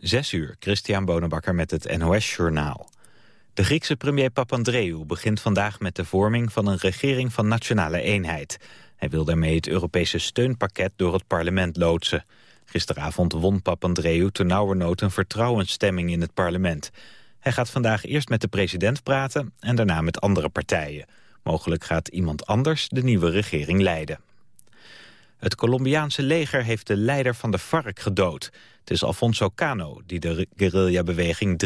Zes uur, Christian Bonenbakker met het NOS Journaal. De Griekse premier Papandreou begint vandaag met de vorming van een regering van nationale eenheid. Hij wil daarmee het Europese steunpakket door het parlement loodsen. Gisteravond won Papandreou ternauwernood een vertrouwensstemming in het parlement. Hij gaat vandaag eerst met de president praten en daarna met andere partijen. Mogelijk gaat iemand anders de nieuwe regering leiden. Het Colombiaanse leger heeft de leider van de FARC gedood. Het is Alfonso Cano, die de guerrillabeweging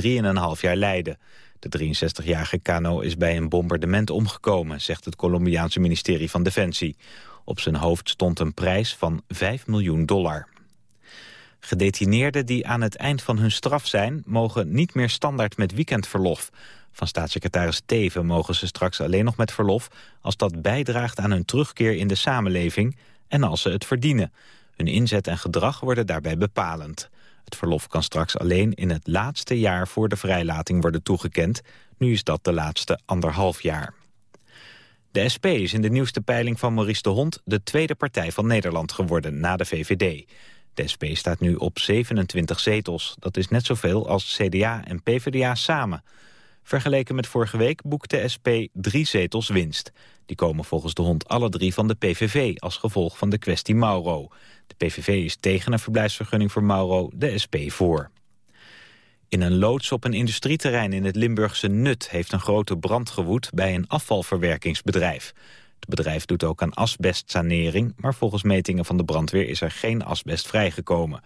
3,5 jaar leidde. De 63-jarige Cano is bij een bombardement omgekomen, zegt het Colombiaanse ministerie van Defensie. Op zijn hoofd stond een prijs van 5 miljoen dollar. Gedetineerden die aan het eind van hun straf zijn... mogen niet meer standaard met weekendverlof. Van staatssecretaris Teven mogen ze straks alleen nog met verlof... als dat bijdraagt aan hun terugkeer in de samenleving... en als ze het verdienen. Hun inzet en gedrag worden daarbij bepalend. Het verlof kan straks alleen in het laatste jaar voor de vrijlating worden toegekend. Nu is dat de laatste anderhalf jaar. De SP is in de nieuwste peiling van Maurice de Hond de tweede partij van Nederland geworden na de VVD. De SP staat nu op 27 zetels. Dat is net zoveel als CDA en PvdA samen. Vergeleken met vorige week boekt de SP drie zetels winst. Die komen volgens de hond alle drie van de PVV als gevolg van de kwestie Mauro. De PVV is tegen een verblijfsvergunning voor Mauro, de SP voor. In een loods op een industrieterrein in het Limburgse Nut... heeft een grote brand gewoed bij een afvalverwerkingsbedrijf. Het bedrijf doet ook aan asbestsanering... maar volgens metingen van de brandweer is er geen asbest vrijgekomen.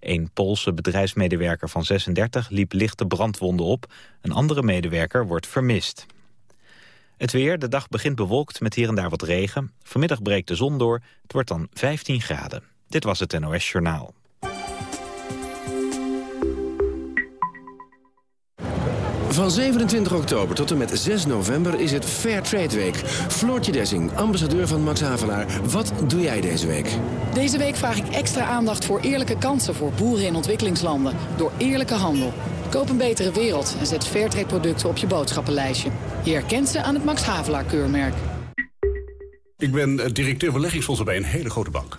Een Poolse bedrijfsmedewerker van 36 liep lichte brandwonden op. Een andere medewerker wordt vermist. Het weer, de dag begint bewolkt met hier en daar wat regen. Vanmiddag breekt de zon door, het wordt dan 15 graden. Dit was het NOS Journaal. Van 27 oktober tot en met 6 november is het Fair Trade Week. Floortje Dessing, ambassadeur van Max Havelaar. Wat doe jij deze week? Deze week vraag ik extra aandacht voor eerlijke kansen voor boeren in ontwikkelingslanden. Door eerlijke handel. Koop een betere wereld en zet Fairtrade producten op je boodschappenlijstje. Je herkent ze aan het Max Havelaar keurmerk. Ik ben eh, directeur beleggingsfondsen bij een hele grote bank.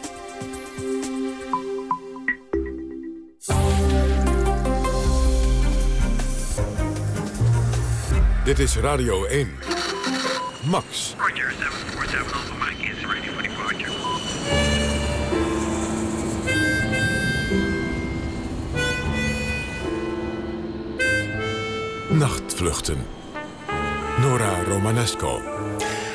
Dit is Radio 1. Max. Roger, 747 Alpha Mike is ready for departure. Nachtvluchten. Nora Romanesco.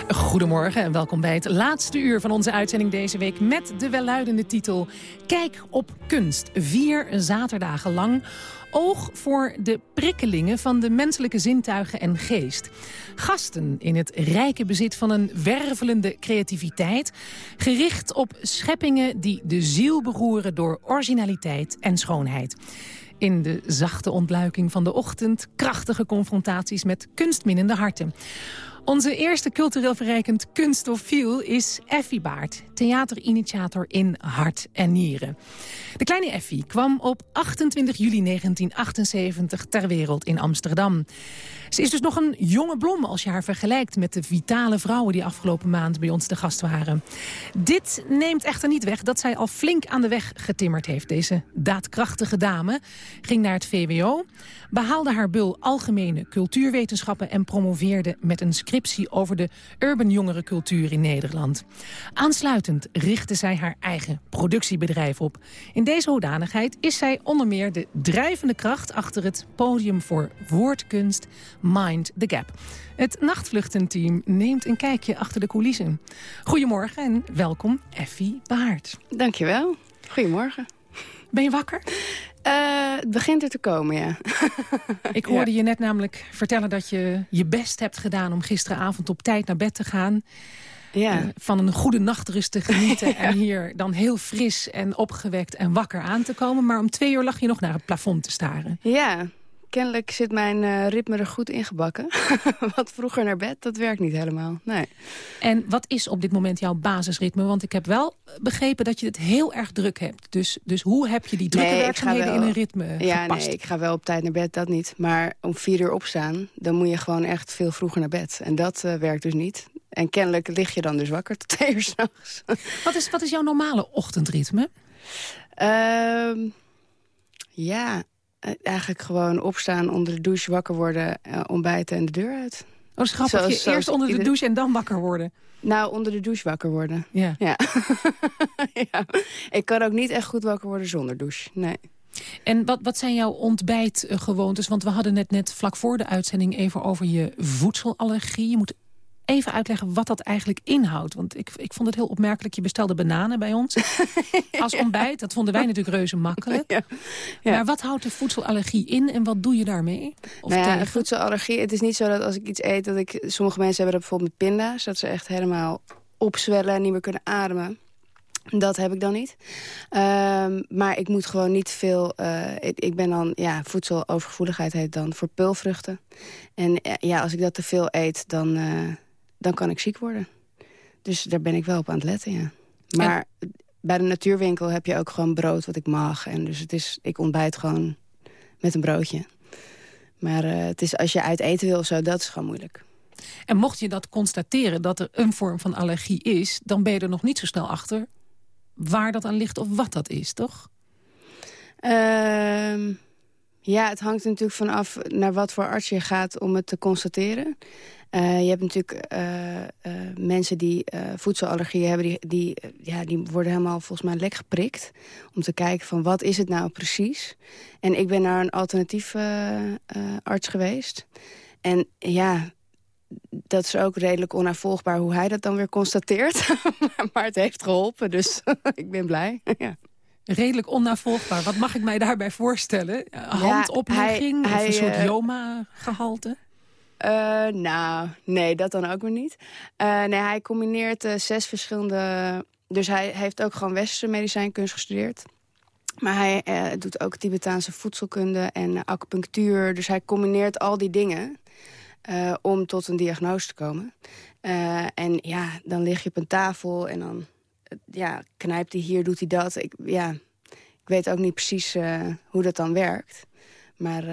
Goedemorgen en welkom bij het laatste uur van onze uitzending deze week... met de welluidende titel Kijk op kunst. Vier zaterdagen lang oog voor de prikkelingen van de menselijke zintuigen en geest. Gasten in het rijke bezit van een wervelende creativiteit... gericht op scheppingen die de ziel beroeren door originaliteit en schoonheid. In de zachte ontluiking van de ochtend krachtige confrontaties met kunstminnende harten. Onze eerste cultureel verrijkend kunstofiel is Effie Baart, theaterinitiator in Hart en Nieren. De kleine Effie kwam op 28 juli 1978 ter wereld in Amsterdam. Ze is dus nog een jonge blom als je haar vergelijkt met de vitale vrouwen die afgelopen maand bij ons te gast waren. Dit neemt echter niet weg dat zij al flink aan de weg getimmerd heeft. Deze daadkrachtige dame ging naar het VWO, behaalde haar bul algemene cultuurwetenschappen en promoveerde met een scriptie over de urban jongerencultuur in Nederland. Aansluitend richtte zij haar eigen productiebedrijf op. In deze hoedanigheid is zij onder meer de drijvende kracht achter het podium voor woordkunst Mind the Gap. Het nachtvluchtenteam neemt een kijkje achter de coulissen. Goedemorgen en welkom Effie Baart. Dankjewel. Goedemorgen. Ben je wakker? Uh, het begint er te komen, ja. Ik hoorde je net namelijk vertellen dat je je best hebt gedaan... om gisteravond op tijd naar bed te gaan. Ja. Uh, van een goede nachtrust te genieten. ja. En hier dan heel fris en opgewekt en wakker aan te komen. Maar om twee uur lag je nog naar het plafond te staren. Ja, kennelijk zit mijn eh, ritme er goed ingebakken. Wat vroeger naar bed, dat werkt niet helemaal. Nee. En wat is op dit moment jouw basisritme? Want ik heb wel begrepen dat je het heel erg druk hebt. Dus, dus hoe heb je die drukke Nee, werkzaamheden wel- in een ritme Ja, gepast? nee, ik ga wel op tijd naar bed, dat niet. Maar om vier uur opstaan, dan moet je gewoon echt veel vroeger naar bed. En dat eh, werkt dus niet. En kennelijk lig je dan dus wakker tot twee uur s'nachts. Wat, is, wat is jouw normale ochtendritme? Ehm ja, eigenlijk gewoon opstaan, onder de douche wakker worden, eh, ontbijten en de deur uit. Oh, grappig. Zoals- je zoals eerst onder de douche en dan wakker worden. Nou, onder de douche wakker worden. Ja. Ja. ja. Ik kan ook niet echt goed wakker worden zonder douche. Nee. En wat, wat zijn jouw ontbijtgewoontes? Want we hadden net, net vlak voor de uitzending even over je voedselallergie. Je moet even uitleggen wat dat eigenlijk inhoudt. Want ik, ik vond het heel opmerkelijk. Je bestelde bananen bij ons als ontbijt. Dat vonden wij natuurlijk reuze makkelijk. Ja. Ja. Maar wat houdt de voedselallergie in en wat doe je daarmee? Of nou ja, voedselallergie. Het is niet zo dat als ik iets eet dat ik... Sommige mensen hebben dat bijvoorbeeld met pinda's. Dat ze echt helemaal opzwellen en niet meer kunnen ademen. Dat heb ik dan niet. Ehm, maar ik moet gewoon niet veel... eh, ik, ik ben dan... Ja, voedselovergevoeligheid heet dan voor peulvruchten. En eh, ja, als ik dat te veel eet, dan, eh, dan kan ik ziek worden. Dus daar ben ik wel op aan het letten, ja. Maar bij de natuurwinkel heb je ook gewoon brood wat ik mag. En dus het is, ik ontbijt gewoon met een broodje. Maar eh, het is, als je uit eten wil of zo, dat is gewoon moeilijk. En mocht je dat constateren dat er een vorm van allergie is... dan ben je er nog niet zo snel achter waar dat aan ligt of wat dat is, toch? Ehm, ja, het hangt natuurlijk vanaf naar wat voor arts je gaat om het te constateren. Eh, je hebt natuurlijk eh, eh, mensen die voedselallergieën hebben... Die, die, ja, die worden helemaal volgens mij lek geprikt... om te kijken van wat is het nou precies. En ik ben naar een alternatief eh, arts geweest. En ja, dat is ook redelijk onnavolgbaar hoe hij dat dan weer constateert. maar het heeft geholpen, dus ik ben blij. ja. Redelijk onnavolgbaar. Wat mag ik mij daarbij voorstellen? Handoplegging hij- of een soort eh, Joma-gehalte? Eh, nou, nee, dat dan ook weer niet. Eh, nee, hij combineert eh, zes verschillende... Dus hij heeft ook gewoon westerse medicijnkunst gestudeerd. Maar hij doet ook Tibetaanse voedselkunde en acupunctuur. Dus hij combineert al die dingen om tot een diagnose te komen. En ja, dan lig je op een tafel en dan ja, knijpt hij hier, doet hij dat. Ik, ja, ik weet ook niet precies hoe dat dan werkt. Maar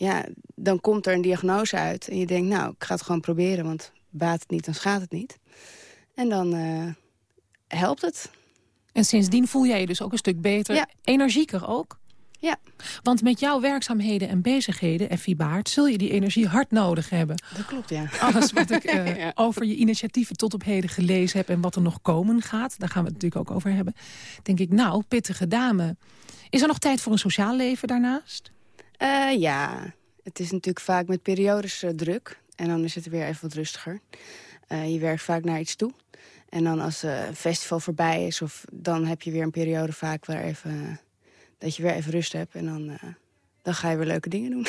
ja, dan komt er een diagnose uit. En je denkt, nou, ik ga het gewoon proberen. Want baat het niet, dan schaadt het niet. En dan eh, helpt het. En sindsdien voel jij je dus ook een stuk beter. Ja. Energieker ook. Ja. Want met jouw werkzaamheden en bezigheden, Effie Baart... zul je die energie hard nodig hebben. Dat klopt, ja. Alles wat ik eh, Ja. over je initiatieven tot op heden gelezen heb... en wat er nog komen gaat, daar gaan we het natuurlijk ook over hebben... denk ik, nou, pittige dame. Is er nog tijd voor een sociaal leven daarnaast? Eh, ja, het is natuurlijk vaak met periodes eh, druk. En dan is het weer even wat rustiger. Eh, je werkt vaak naar iets toe. En dan als een festival voorbij is... Of, dan heb je weer een periode vaak waar even, dat je weer even rust hebt. En dan, dan ga je weer leuke dingen doen.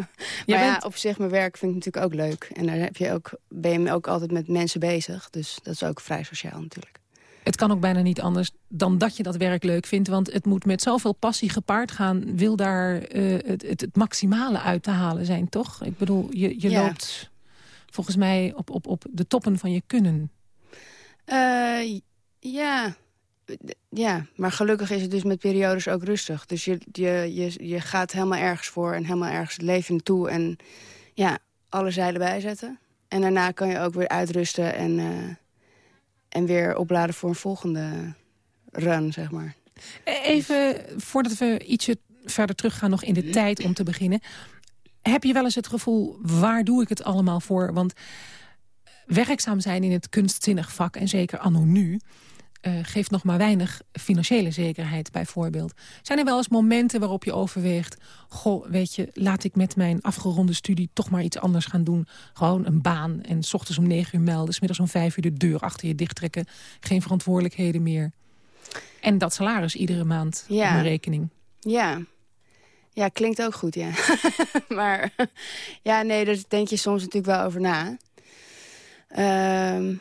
maar ja, op zich, mijn werk vind ik natuurlijk ook leuk. En daar heb je ook, ben je ook altijd met mensen bezig. Dus dat is ook vrij sociaal natuurlijk. Het kan ook bijna niet anders dan dat je dat werk leuk vindt. Want het moet met zoveel passie gepaard gaan... wil daar eh, het, het, het maximale uit te halen zijn, toch? Ik bedoel, je, je Ja. loopt volgens mij op, op, op de toppen van je kunnen. Eh, ja. ja, maar gelukkig is het dus met periodes ook rustig. Dus je, je, je, je gaat helemaal ergens voor en helemaal ergens het leven naartoe. En ja, alle zeilen bijzetten. En daarna kan je ook weer uitrusten en, eh, en weer opladen voor een volgende run, zeg maar. Even, voordat we ietsje verder teruggaan nog in de tijd om te beginnen. Heb je wel eens het gevoel, waar doe ik het allemaal voor? Want werkzaam zijn in het kunstzinnig vak, en zeker anno nu... eh, geeft nog maar weinig financiële zekerheid, bijvoorbeeld. Zijn er wel eens momenten waarop je overweegt... goh, weet je, laat ik met mijn afgeronde studie toch maar iets anders gaan doen. Gewoon een baan en s ochtends om negen uur melden... 's middags om vijf uur de deur achter je dichttrekken. Geen verantwoordelijkheden meer. En dat salaris iedere maand Ja. op mijn rekening. Ja. Ja, klinkt ook goed, ja. maar ja, nee, daar denk je soms natuurlijk wel over na. Ehm,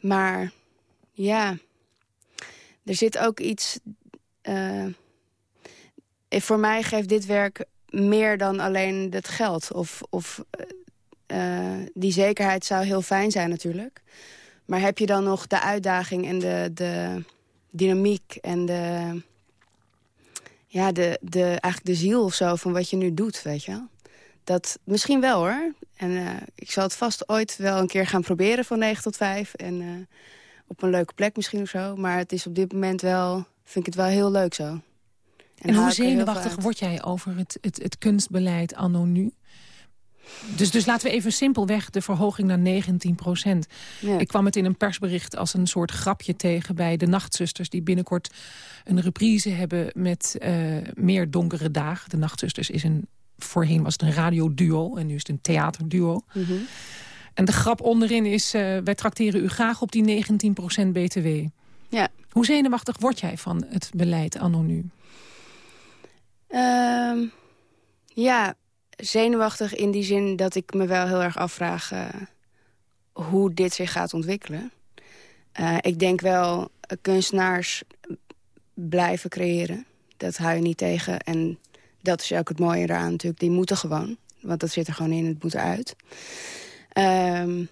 maar ja, er zit ook iets... eh, voor mij geeft dit werk meer dan alleen het geld. Of, of eh, eh, die zekerheid zou heel fijn zijn natuurlijk. Maar heb je dan nog de uitdaging en de, de dynamiek en de, ja, de, de, eigenlijk de ziel of zo van wat je nu doet, weet je? Dat misschien wel hoor. En ik zal het vast ooit wel een keer gaan proberen van 9 tot 5. En op een leuke plek misschien of zo. Maar het is op dit moment wel, vind ik het wel heel leuk zo. En, en hoe zenuwachtig word jij over het, het, het kunstbeleid anno nu? Dus, dus laten we even simpelweg de verhoging naar 19 procent. Ik kwam het in een persbericht als een soort grapje tegen... bij de Nachtzusters die binnenkort een reprise hebben... met uh, meer donkere dagen. De Nachtzusters is een... Voorheen was het een radioduo en nu is het een theaterduo. Mm -hmm. En de grap onderin is... Uh, wij trakteren u graag op die 19 procent btw. Ja. Hoe zenuwachtig word jij van het beleid anno nu? Um, ja, zenuwachtig in die zin dat ik me wel heel erg afvraag... Uh, hoe dit zich gaat ontwikkelen. Uh, ik denk wel, kunstenaars blijven creëren. Dat hou je niet tegen. En dat is ook het mooie eraan natuurlijk. Die moeten gewoon. Want dat zit er gewoon in, het moet eruit. Um,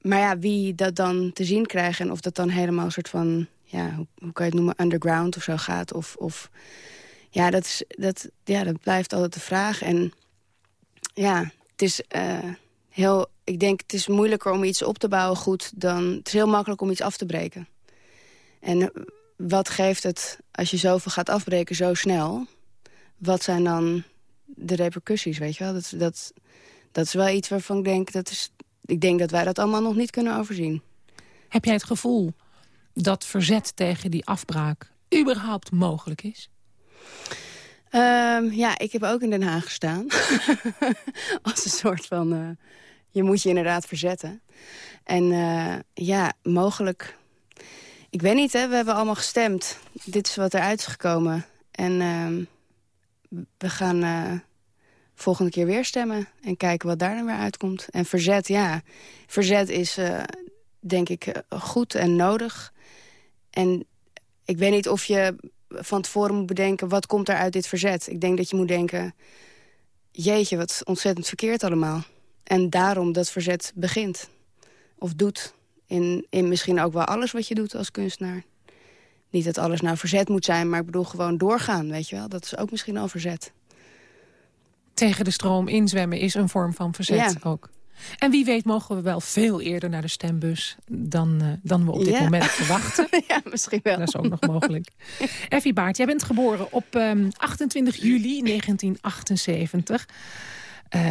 maar ja, wie dat dan te zien krijgt... en of dat dan helemaal een soort van... ja, hoe, hoe kan je het noemen, underground of zo gaat... of, of ja, dat, is, dat, ja, dat blijft altijd de vraag. En ja, het is uh, heel... Ik denk, het is moeilijker om iets op te bouwen goed dan... Het is heel makkelijk om iets af te breken. En wat geeft het als je zoveel gaat afbreken zo snel? Wat zijn dan de repercussies, weet je wel? Dat, dat, dat is wel iets waarvan ik denk... Dat is, ik denk dat wij dat allemaal nog niet kunnen overzien. Heb jij het gevoel dat verzet tegen die afbraak überhaupt mogelijk is? Um, ja, ik heb ook in Den Haag gestaan. Als een soort van... Uh, je moet je inderdaad verzetten. En uh, ja, mogelijk... Ik weet niet, hè, we hebben allemaal gestemd. Dit is wat eruit is gekomen. En uh, we gaan uh, volgende keer weer stemmen. En kijken wat daar dan weer uitkomt. En verzet, ja. Verzet is, denk ik, goed en nodig. En ik weet niet of je van tevoren moet bedenken... wat komt er uit dit verzet? Ik denk dat je moet denken... jeetje, wat ontzettend verkeerd allemaal. En daarom dat verzet begint. Of doet. In, in misschien ook wel alles wat je doet als kunstenaar. Niet dat alles nou verzet moet zijn, maar ik bedoel gewoon doorgaan, weet je wel. Dat is ook misschien al verzet. Tegen de stroom inzwemmen is een vorm van verzet ja. ook. En wie weet mogen we wel veel eerder naar de stembus dan, uh, dan we op dit ja. moment verwachten. ja, misschien wel. Dat is ook nog mogelijk. Effie Baart, jij bent geboren op um, 28 juli 1978. Uh,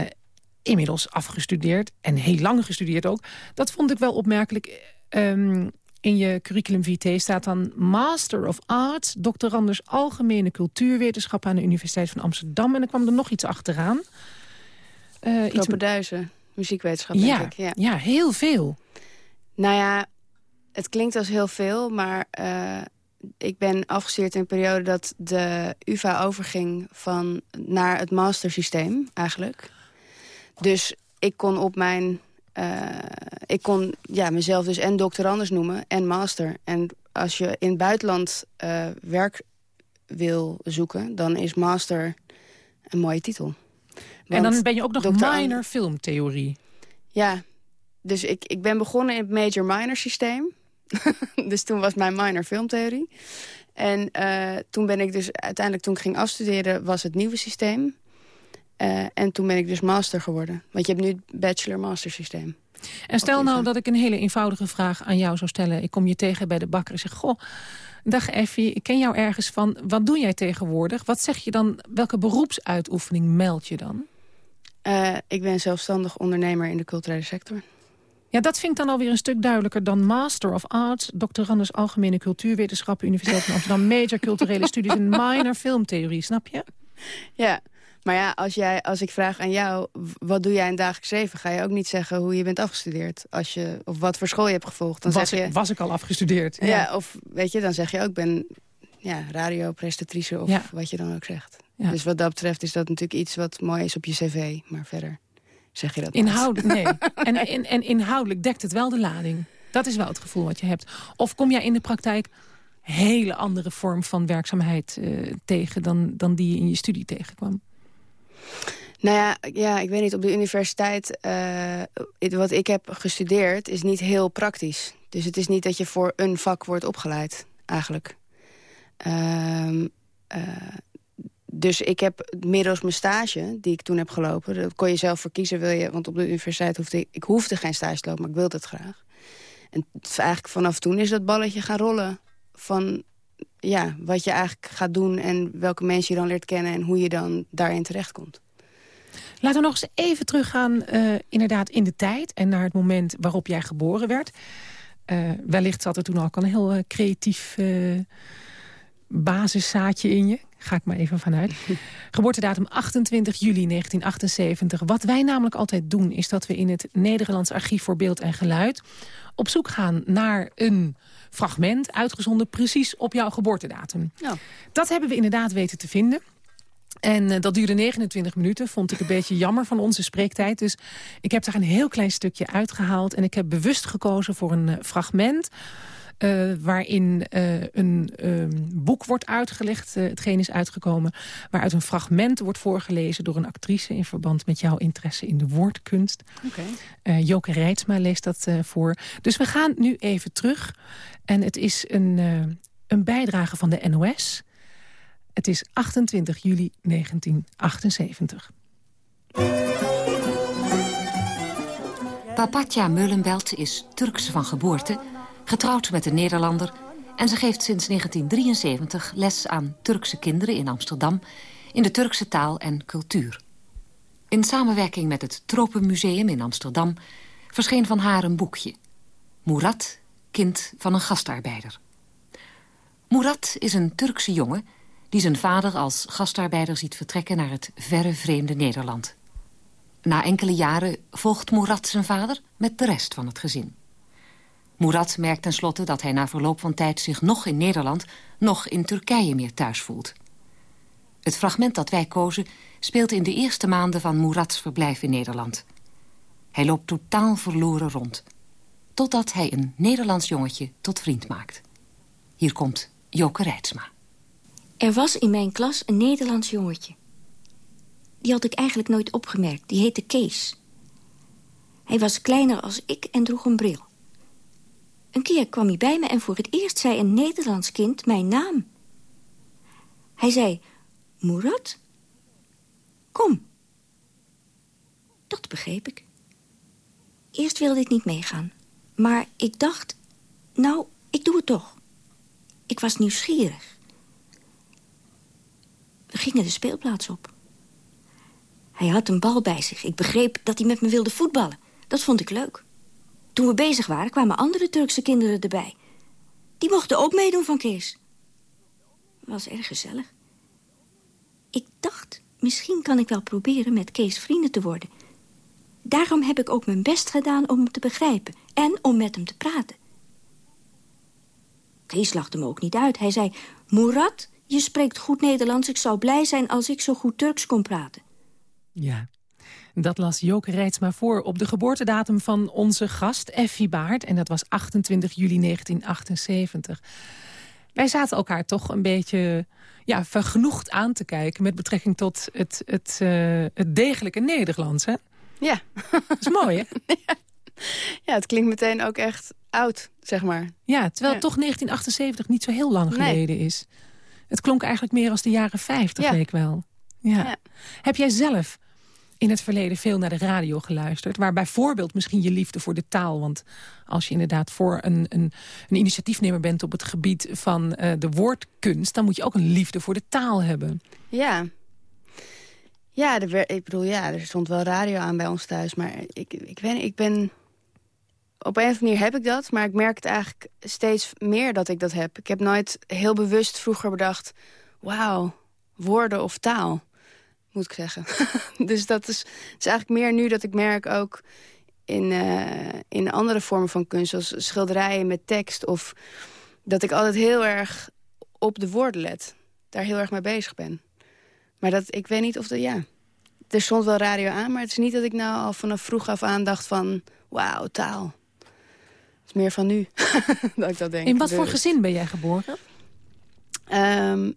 inmiddels afgestudeerd en heel lang gestudeerd ook. Dat vond ik wel opmerkelijk. Um, in je curriculum vitae staat dan Master of Arts... doctorandus Algemene Cultuurwetenschap aan de Universiteit van Amsterdam. En er kwam er nog iets achteraan. Uh, iets duizen muziekwetenschap, ja, denk ik. Ja. ja, heel veel. Nou ja, het klinkt als heel veel, maar uh, ik ben afgestudeerd in een periode dat de UvA overging van naar het mastersysteem eigenlijk. Dus ik kon op mijn, uh, ik kon ja, mezelf dus en doctorandus noemen en master. En als je in het buitenland uh, werk wil zoeken, dan is master een mooie titel. Want en dan ben je ook nog minor filmtheorie. Ja, dus ik, ik ben begonnen in het major-minor systeem. dus toen was mijn minor filmtheorie. En uh, toen ben ik dus uiteindelijk, toen ik ging afstuderen, was het nieuwe systeem. Uh, en toen ben ik dus master geworden. Want je hebt nu het bachelor-master systeem. En stel nou dat ik een hele eenvoudige vraag aan jou zou stellen. Ik kom je tegen bij de bakker en zeg... Goh, dag Effie, ik ken jou ergens van. Wat doe jij tegenwoordig? Wat zeg je dan? Welke beroepsuitoefening meld je dan? Uh, ik ben zelfstandig ondernemer in de culturele sector. Ja, dat vind ik dan alweer een stuk duidelijker dan Master of Arts... doctorandus Algemene Cultuurwetenschappen... Universiteit van Amsterdam, Major Culturele Studies... en Minor Filmtheorie, snap je? Ja, maar ja, als, jij, als ik vraag aan jou... wat doe jij in dagelijks leven... ga je ook niet zeggen hoe je bent afgestudeerd. Als je, of wat voor school je hebt gevolgd. Dan was, zeg je, ik, was ik al afgestudeerd. Ja. ja, of weet je, dan zeg je ook... ik ben ja, radioprestatrice of ja. wat je dan ook zegt. Ja. Dus wat dat betreft is dat natuurlijk iets wat mooi is op je cv. Maar verder zeg je dat Inhoudelijk, nee. En, en, en inhoudelijk dekt het wel de lading. Dat is wel het gevoel wat je hebt. Of kom jij in de praktijk hele andere vorm van werkzaamheid uh, tegen... Dan, dan die je in je studie tegenkwam? Nou ja, ja, ik weet niet, op de universiteit... eh, wat ik heb gestudeerd is niet heel praktisch. Dus het is niet dat je voor een vak wordt opgeleid, eigenlijk. Ehm, eh, dus ik heb middels mijn stage, die ik toen heb gelopen... dat kon je zelf voor kiezen, wil je, want op de universiteit hoefde ik... ik hoefde geen stage te lopen, maar ik wilde het graag. En eigenlijk vanaf toen is dat balletje gaan rollen... van ja, wat je eigenlijk gaat doen en welke mensen je dan leert kennen... en hoe je dan daarin terechtkomt. Laten we nog eens even teruggaan eh, inderdaad in de tijd... en naar het moment waarop jij geboren werd. Eh, wellicht zat er toen al een heel eh, creatief basiszaadje in je. Ga ik maar even vanuit. Geboortedatum 28 juli 1978. Wat wij namelijk altijd doen... is dat we in het Nederlands Archief voor Beeld en Geluid... op zoek gaan naar een fragment... uitgezonden precies op jouw geboortedatum. Ja. Dat hebben we inderdaad weten te vinden. En eh, dat duurde 29 minuten. Vond ik een beetje jammer van onze spreektijd. Dus ik heb daar een heel klein stukje uitgehaald. En ik heb bewust gekozen voor een eh, fragment... eh, waarin eh, een ehm, boek wordt uitgelegd, eh, hetgeen is uitgekomen... waaruit een fragment wordt voorgelezen door een actrice... in verband met jouw interesse in de woordkunst. Oké. Eh, Joke Reitsma leest dat eh, voor. Dus we gaan nu even terug. En het is een, eh, een bijdrage van de NOS. Het is 28 juli 1978. Papatja Meulenbelt is Turkse van geboorte, getrouwd met een Nederlander... en ze geeft sinds 1973 les aan Turkse kinderen in Amsterdam... in de Turkse taal en cultuur. In samenwerking met het Tropenmuseum in Amsterdam... verscheen van haar een boekje. Murat, kind van een gastarbeider. Murat is een Turkse jongen die zijn vader als gastarbeider ziet vertrekken... naar het verre vreemde Nederland. Na enkele jaren volgt Murat zijn vader met de rest van het gezin. Murat merkt tenslotte dat hij na verloop van tijd zich nog in Nederland... nog in Turkije meer thuis voelt. Het fragment dat wij kozen speelt in de eerste maanden van Murats verblijf in Nederland. Hij loopt totaal verloren rond. Totdat hij een Nederlands jongetje tot vriend maakt. Hier komt Joke Reitsma. Er was in mijn klas een Nederlands jongetje. Die had ik eigenlijk nooit opgemerkt. Die heette Kees. Hij was kleiner als ik en droeg een bril. Een keer kwam hij bij me en voor het eerst zei een Nederlands kind mijn naam. Hij zei, Murat, kom. Dat begreep ik. Eerst wilde ik niet meegaan. Maar ik dacht, nou, ik doe het toch. Ik was nieuwsgierig. We gingen de speelplaats op. Hij had een bal bij zich. Ik begreep dat hij met me wilde voetballen. Dat vond ik leuk. Toen we bezig waren, kwamen andere Turkse kinderen erbij. Die mochten ook meedoen van Kees. Was erg gezellig. Ik dacht, misschien kan ik wel proberen met Kees vrienden te worden. Daarom heb ik ook mijn best gedaan om hem te begrijpen. En om met hem te praten. Kees lachte me ook niet uit. Hij zei, Murat, je spreekt goed Nederlands. Ik zou blij zijn als ik zo goed Turks kon praten. Ja, dat las Joke Reitsma voor op de geboortedatum van onze gast Effie Baart. En dat was 28 juli 1978. Wij zaten elkaar toch een beetje ja, vergenoegd aan te kijken... met betrekking tot het, het, eh, het degelijke Nederlands, hè? Ja. Dat is mooi, hè? Ja, het klinkt meteen ook echt oud, zeg maar. Ja, terwijl Ja. toch 1978 niet zo heel lang Nee. geleden is. Het klonk eigenlijk meer als de jaren 50, Ja. leek wel. Ja. Ja. Heb jij zelf in het verleden veel naar de radio geluisterd... waar bijvoorbeeld misschien je liefde voor de taal... want als je inderdaad voor een, een, een initiatiefnemer bent op het gebied van eh, de woordkunst... dan moet je ook een liefde voor de taal hebben. Ja. Ja, ik bedoel, ja, er stond wel radio aan bij ons thuis. Maar ik, ik, niet, ik ben... Op een of andere manier heb ik dat, maar ik merk het eigenlijk steeds meer dat ik dat heb. Ik heb nooit heel bewust vroeger bedacht... wauw, woorden of taal, moet ik zeggen. dus dat is, is eigenlijk meer nu dat ik merk ook in, eh, in andere vormen van kunst... zoals schilderijen met tekst of dat ik altijd heel erg op de woorden let. Daar heel erg mee bezig ben. Maar dat, ik weet niet of dat, ja... Er stond wel radio aan, maar het is niet dat ik nou al vanaf vroeg af aan dacht van... Wauw, taal. Het is meer van nu, dat ik dat denk. In wat voor bewust. gezin ben jij geboren? Ehm,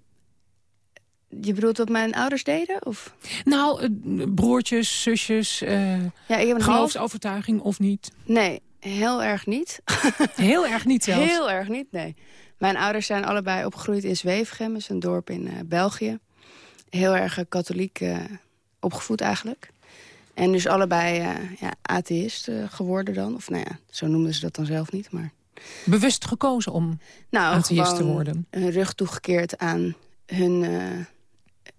Je bedoelt wat mijn ouders deden? Of? Nou, eh, broertjes, zusjes, uh, ja, ik heb een geloofsovertuiging of niet? Nee, heel erg niet. heel erg niet zelfs? Heel erg niet, nee. Mijn ouders zijn allebei opgegroeid in Zweefgem, is een dorp in uh, België. Heel erg katholiek opgevoed eigenlijk. En dus allebei ja, atheïst geworden dan. Of nou ja, zo noemden ze dat dan zelf niet, maar... Bewust gekozen om nou, atheïst te worden? hun rug toegekeerd aan hun,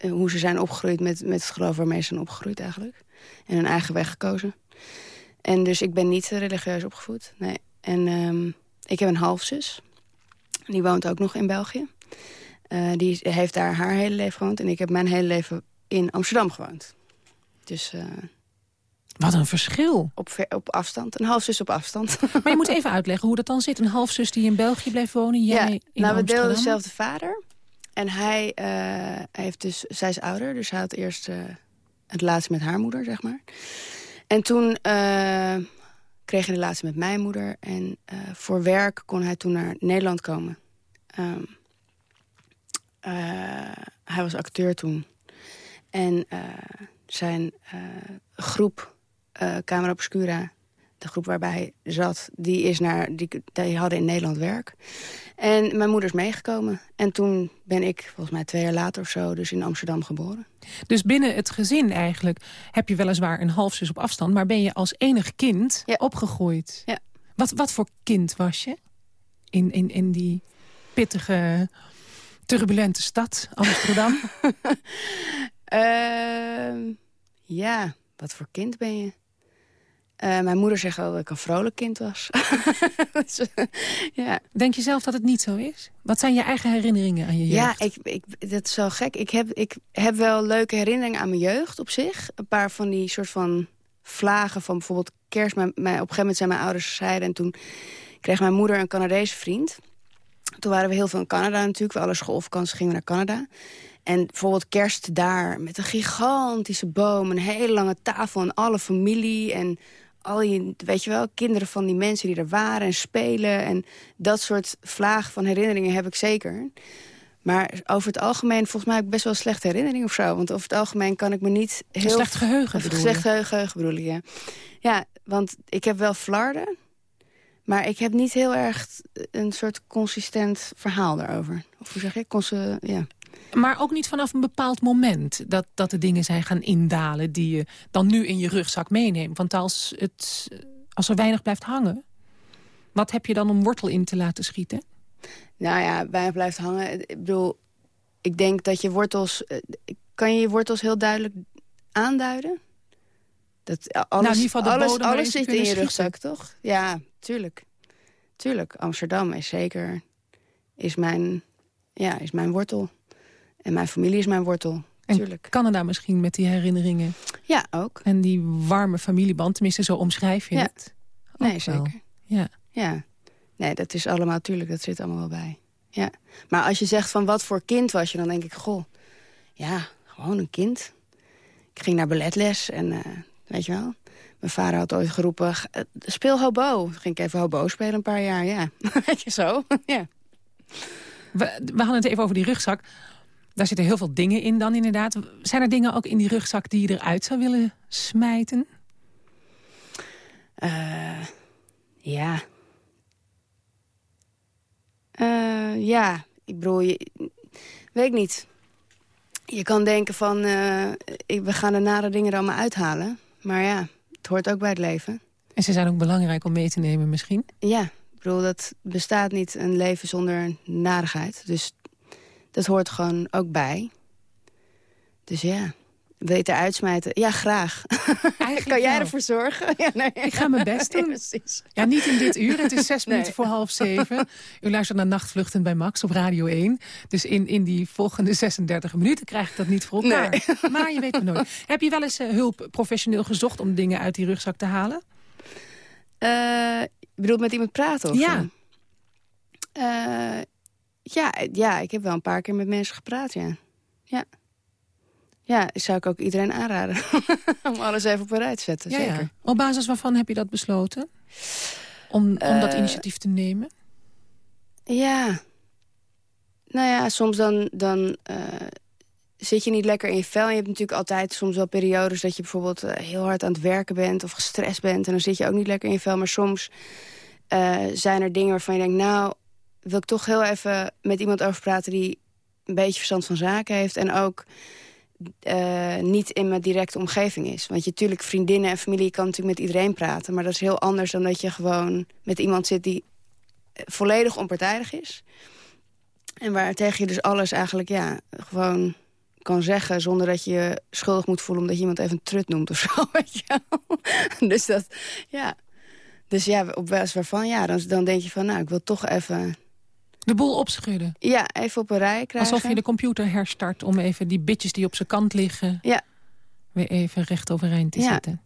hoe ze zijn opgegroeid met, met het geloof waarmee ze zijn opgegroeid eigenlijk. En hun eigen weg gekozen. En dus ik ben niet religieus opgevoed. Nee. En um, ik heb een halfzus. Die woont ook nog in België. Uh, die heeft daar haar hele leven gewoond. En ik heb mijn hele leven in Amsterdam gewoond. Dus... Uh, wat een verschil. Op, op afstand. Een halfzus op afstand. Maar je moet even uitleggen hoe dat dan zit. Een halfzus die in België blijft wonen, jij ja, in nou, we delen dezelfde vader. En hij uh, heeft dus, zij is ouder, dus hij had eerst uh, het laatste met haar moeder, zeg maar. En toen uh, kreeg hij de laatste met mijn moeder. En voor werk kon hij toen naar Nederland komen. Um, hij was acteur toen. En zijn groep Camera Obscura de groep waarbij hij zat, die, is naar, die, die hadden in Nederland werk. En mijn moeder is meegekomen. En toen ben ik, volgens mij twee jaar later of zo, dus in Amsterdam geboren. Dus binnen het gezin eigenlijk heb je weliswaar een halfzus op afstand... maar ben je als enig kind opgegroeid. Ja. Wat, wat voor kind was je in, in, in die pittige, turbulente stad, Amsterdam? uh, ja, wat voor kind ben je? Uh, mijn moeder zegt wel dat ik een vrolijk kind was. dus, ja. Denk je zelf dat het niet zo is? Wat zijn je eigen herinneringen aan je jeugd? Ja, ik, ik, dat is zo gek. Ik heb, ik heb wel leuke herinneringen aan mijn jeugd op zich. Een paar van die soort van vlagen van bijvoorbeeld kerst. Mijn, mijn, op een gegeven moment zijn mijn ouders gescheiden... en toen kreeg mijn moeder een Canadese vriend. Toen waren we heel veel in Canada natuurlijk. We alle schoolvakanties gingen we naar Canada. En bijvoorbeeld kerst daar met een gigantische boom... een hele lange tafel en alle familie... en al je, weet je wel, kinderen van die mensen die er waren en spelen. En dat soort vlagen van herinneringen heb ik zeker. Maar over het algemeen, volgens mij heb ik best wel slechte herinneringen of zo. Want over het algemeen kan ik me niet heel... Slecht geheugen bedoel Slecht geheugen bedoel ik, ja. Ja, want ik heb wel flarden. Maar ik heb niet heel erg een soort consistent verhaal daarover. Of hoe zeg je? Conse, ja. Maar ook niet vanaf een bepaald moment dat, dat de dingen zijn gaan indalen... die je dan nu in je rugzak meeneemt. Want als, het, als er weinig blijft hangen... wat heb je dan om wortel in te laten schieten? Nou ja, weinig blijft hangen. Ik bedoel, ik denk dat je wortels... Eh, kan je je wortels heel duidelijk aanduiden? Dat alles, nou, in ieder geval de alles, alles zit in je rugzak, toch? Ja, tuurlijk. Tuurlijk, Amsterdam is zeker... is mijn, ja, is mijn wortel. En mijn familie is mijn wortel. En Canada misschien met die herinneringen. Ja, ook. En die warme familieband, tenminste zo omschrijf je ja. het. nee, zeker. Ja. ja. Nee, dat is allemaal, tuurlijk, dat zit allemaal wel bij. Ja. Maar als je zegt van wat voor kind was je, dan denk ik, goh, ja, gewoon een kind. Ik ging naar balletles en, uh, weet je wel... Mijn vader had ooit geroepen, eh, speel hobo. Toen ging ik even hobo spelen een paar jaar, ja. Weet je zo, ja. We, we hadden het even over die rugzak. Daar zitten heel veel dingen in dan inderdaad. Zijn er dingen ook in die rugzak die je eruit zou willen smijten? Uh, ja. Uh, ja, ik bedoel, je, weet ik niet. Je kan denken van, uh, we gaan de nare dingen er allemaal uithalen. Maar ja, het hoort ook bij het leven. En ze zijn ook belangrijk om mee te nemen misschien? Ja, ik bedoel, dat bestaat niet een leven zonder narigheid. Dus dat hoort gewoon ook bij. Dus ja, wil je het eruit smijten? Ja, graag. kan jij ervoor zorgen? Ja, nee. Ik ga mijn best doen. precies. Ja, niet in dit uur. Het is zes minuten voor half zeven. U luistert naar Nachtvluchten bij Max op Radio 1. Dus in, in die volgende 36 minuten krijg ik dat niet voor elkaar. Nee. Maar je weet het nooit. Heb je wel eens uh, hulp professioneel gezocht om dingen uit die rugzak te halen? Uh, je bedoelt met iemand praten? Of ja. Uh, ja, ja, ik heb wel een paar keer met mensen gepraat, ja. Ja. Ja, zou ik ook iedereen aanraden. om alles even op een rij te zetten, ja, zeker. Ja. Op basis waarvan heb je dat besloten? Om, om dat eh, initiatief te nemen? Ja. Nou ja, soms dan... dan uh, zit je niet lekker in je vel. En je hebt natuurlijk altijd soms wel periodes dat je bijvoorbeeld eh, heel hard aan het werken bent of gestrest bent. En dan zit je ook niet lekker in je vel. Maar soms zijn er dingen waarvan je denkt, nou, wil ik toch heel even met iemand over praten die een beetje verstand van zaken heeft. En ook uh, niet in mijn directe omgeving is. Want je natuurlijk vriendinnen en familie kan natuurlijk met iedereen praten. Maar dat is heel anders dan dat je gewoon met iemand zit die volledig onpartijdig is. En waar tegen je dus alles eigenlijk ja, gewoon kan zeggen... zonder dat je je schuldig moet voelen omdat je iemand even een trut noemt of zo. Weet je dus dat, ja. Dus ja, op basis waarvan, ja, dan, dan denk je van... nou, ik wil toch even... De boel opschudden? Ja, even op een rij krijgen. Alsof je de computer herstart om even die bitjes die op zijn kant liggen... Ja. weer even recht overeind te ja. zetten.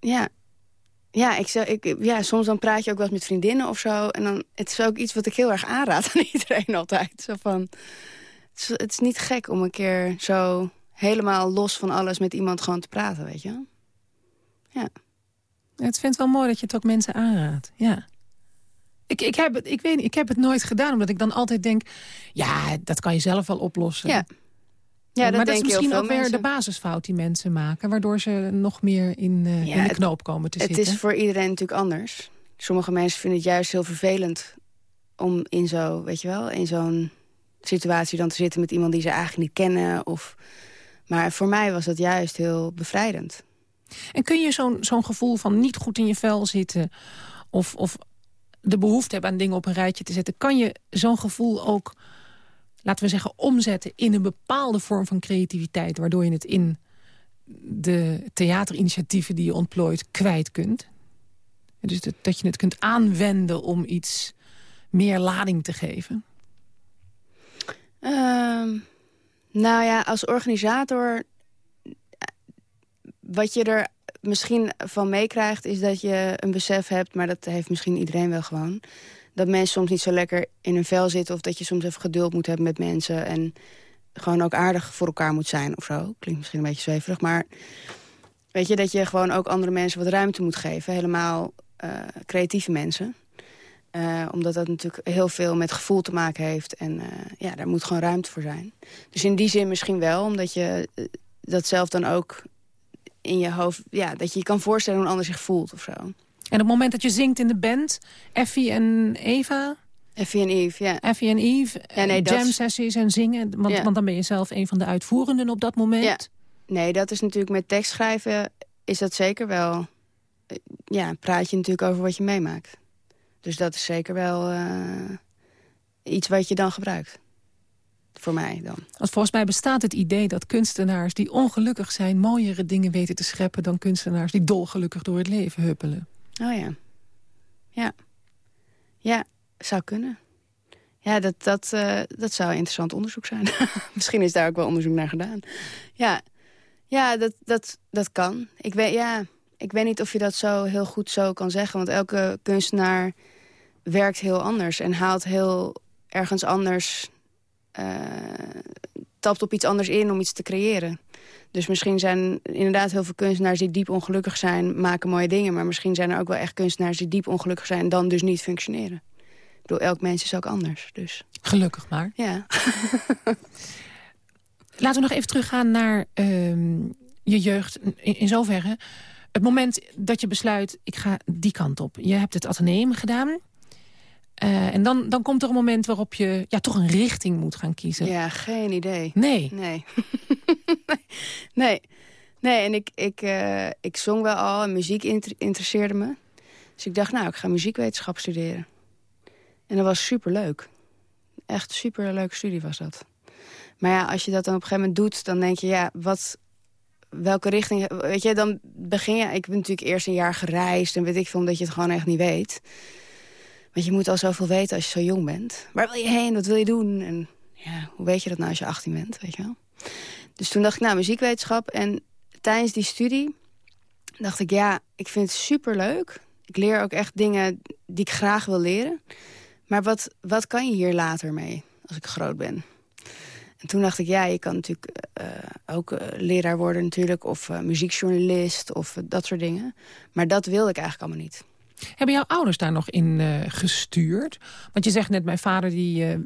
Ja, ja, ik, zou, ik, ja, soms dan praat je ook wel eens met vriendinnen of zo. En dan, het is ook iets wat ik heel erg aanraad aan iedereen altijd. Zo van, het, is, het is niet gek om een keer zo helemaal los van alles met iemand gewoon te praten, weet je Ja. Het vindt wel mooi dat je het ook mensen aanraadt, ja. Ik, ik, heb het, ik, weet ik heb het nooit gedaan, omdat ik dan altijd denk... ja, dat kan je zelf wel oplossen. Ja. Ja, dat maar dat is misschien ook weer mensen. de basisfout die mensen maken... waardoor ze nog meer in, eh, Ja, in de het- knoop komen te Het zitten. is voor iedereen natuurlijk anders. Sommige mensen vinden het juist heel vervelend om in zo, weet je wel, in zo'n situatie dan te zitten met iemand die ze eigenlijk niet kennen. Of... Maar voor mij was dat juist heel bevrijdend. En kun je zo'n zo'n gevoel van niet goed in je vel zitten... Of, of de behoefte hebben aan dingen op een rijtje te zetten... kan je zo'n gevoel ook, laten we zeggen, omzetten... in een bepaalde vorm van creativiteit... waardoor je het in de theaterinitiatieven die je ontplooit kwijt kunt? Dus dat, dat je het kunt aanwenden om iets meer lading te geven? Ehm, nou ja, als organisator... eh, Wat je er misschien van meekrijgt... is dat je een besef hebt, maar dat heeft misschien iedereen wel gewoon... dat mensen soms niet zo lekker in hun vel zitten... of dat je soms even geduld moet hebben met mensen... en gewoon ook aardig voor elkaar moet zijn of zo. Klinkt misschien een beetje zweverig, maar... weet je, dat je gewoon ook andere mensen wat ruimte moet geven. Helemaal eh, creatieve mensen. Eh, omdat dat natuurlijk heel veel met gevoel te maken heeft. En eh, ja, daar moet gewoon ruimte voor zijn. Dus in die zin misschien wel, omdat je dat zelf dan ook in je hoofd... Ja, dat je je kan voorstellen hoe een ander zich voelt of zo. En op het moment dat je zingt in de band, Effie en Eva... Effie en Eve, ja. Effie en Eve, Ja, nee, jam sessies en zingen. Want, Ja. want dan ben je zelf een van de uitvoerenden op dat moment. Ja. Nee, dat is natuurlijk met tekstschrijven is dat zeker wel... eh, Ja, praat je natuurlijk over wat je meemaakt. Dus dat is zeker wel eh, iets wat je dan gebruikt. Voor mij dan. Want volgens mij bestaat het idee dat kunstenaars die ongelukkig zijn... mooiere dingen weten te scheppen dan kunstenaars die dolgelukkig door het leven huppelen. Oh ja. Ja. Ja, zou kunnen. Ja, dat, dat, eh, dat zou interessant onderzoek zijn. Misschien is daar ook wel onderzoek naar gedaan. Ja, ja dat, dat, dat kan. Ik weet, ja, ik weet niet of je dat zo heel goed zo kan zeggen. Want elke kunstenaar werkt heel anders. En haalt heel ergens anders... eh, tapt op iets anders in om iets te creëren. Dus misschien zijn inderdaad heel veel kunstenaars die diep ongelukkig zijn... maken mooie dingen. Maar misschien zijn er ook wel echt kunstenaars die diep ongelukkig zijn... en dan dus niet functioneren. Ik bedoel, elk mens is ook anders. Dus Gelukkig maar. ja. Laten we nog even teruggaan naar ehm, je jeugd. In, in zoverre, het moment dat je besluit, ik ga die kant op. Je hebt het ateneum gedaan. Eh, en dan, dan komt er een moment waarop je ja, toch een richting moet gaan kiezen. ja, geen idee. Nee. Nee. nee. Nee, en ik, ik, eh, ik zong wel al en muziek inter- interesseerde me. Dus ik dacht, nou, ik ga muziekwetenschap studeren. En dat was superleuk. Echt super leuke studie was dat. Maar ja, als je dat dan op een gegeven moment doet, dan denk je, ja, wat, welke richting... Weet je, dan begin je... Ik ben natuurlijk eerst een jaar gereisd en weet ik veel, omdat je het gewoon echt niet weet. Want je moet al zoveel weten als je zo jong bent. Waar wil je heen? Wat wil je doen? En ja, hoe weet je dat nou als je 18 bent, weet je wel? Dus toen dacht ik, nou, muziekwetenschap. En tijdens die studie dacht ik, ja, ik vind het superleuk. Ik leer ook echt dingen die ik graag wil leren. Maar wat, wat kan je hier later mee, als ik groot ben? En toen dacht ik, ja, je kan natuurlijk eh, ook eh, leraar worden natuurlijk... of eh, muziekjournalist of dat soort dingen. Maar dat wilde ik eigenlijk allemaal niet. Hebben jouw ouders daar nog in uh, gestuurd? Want je zegt net, mijn vader die uh,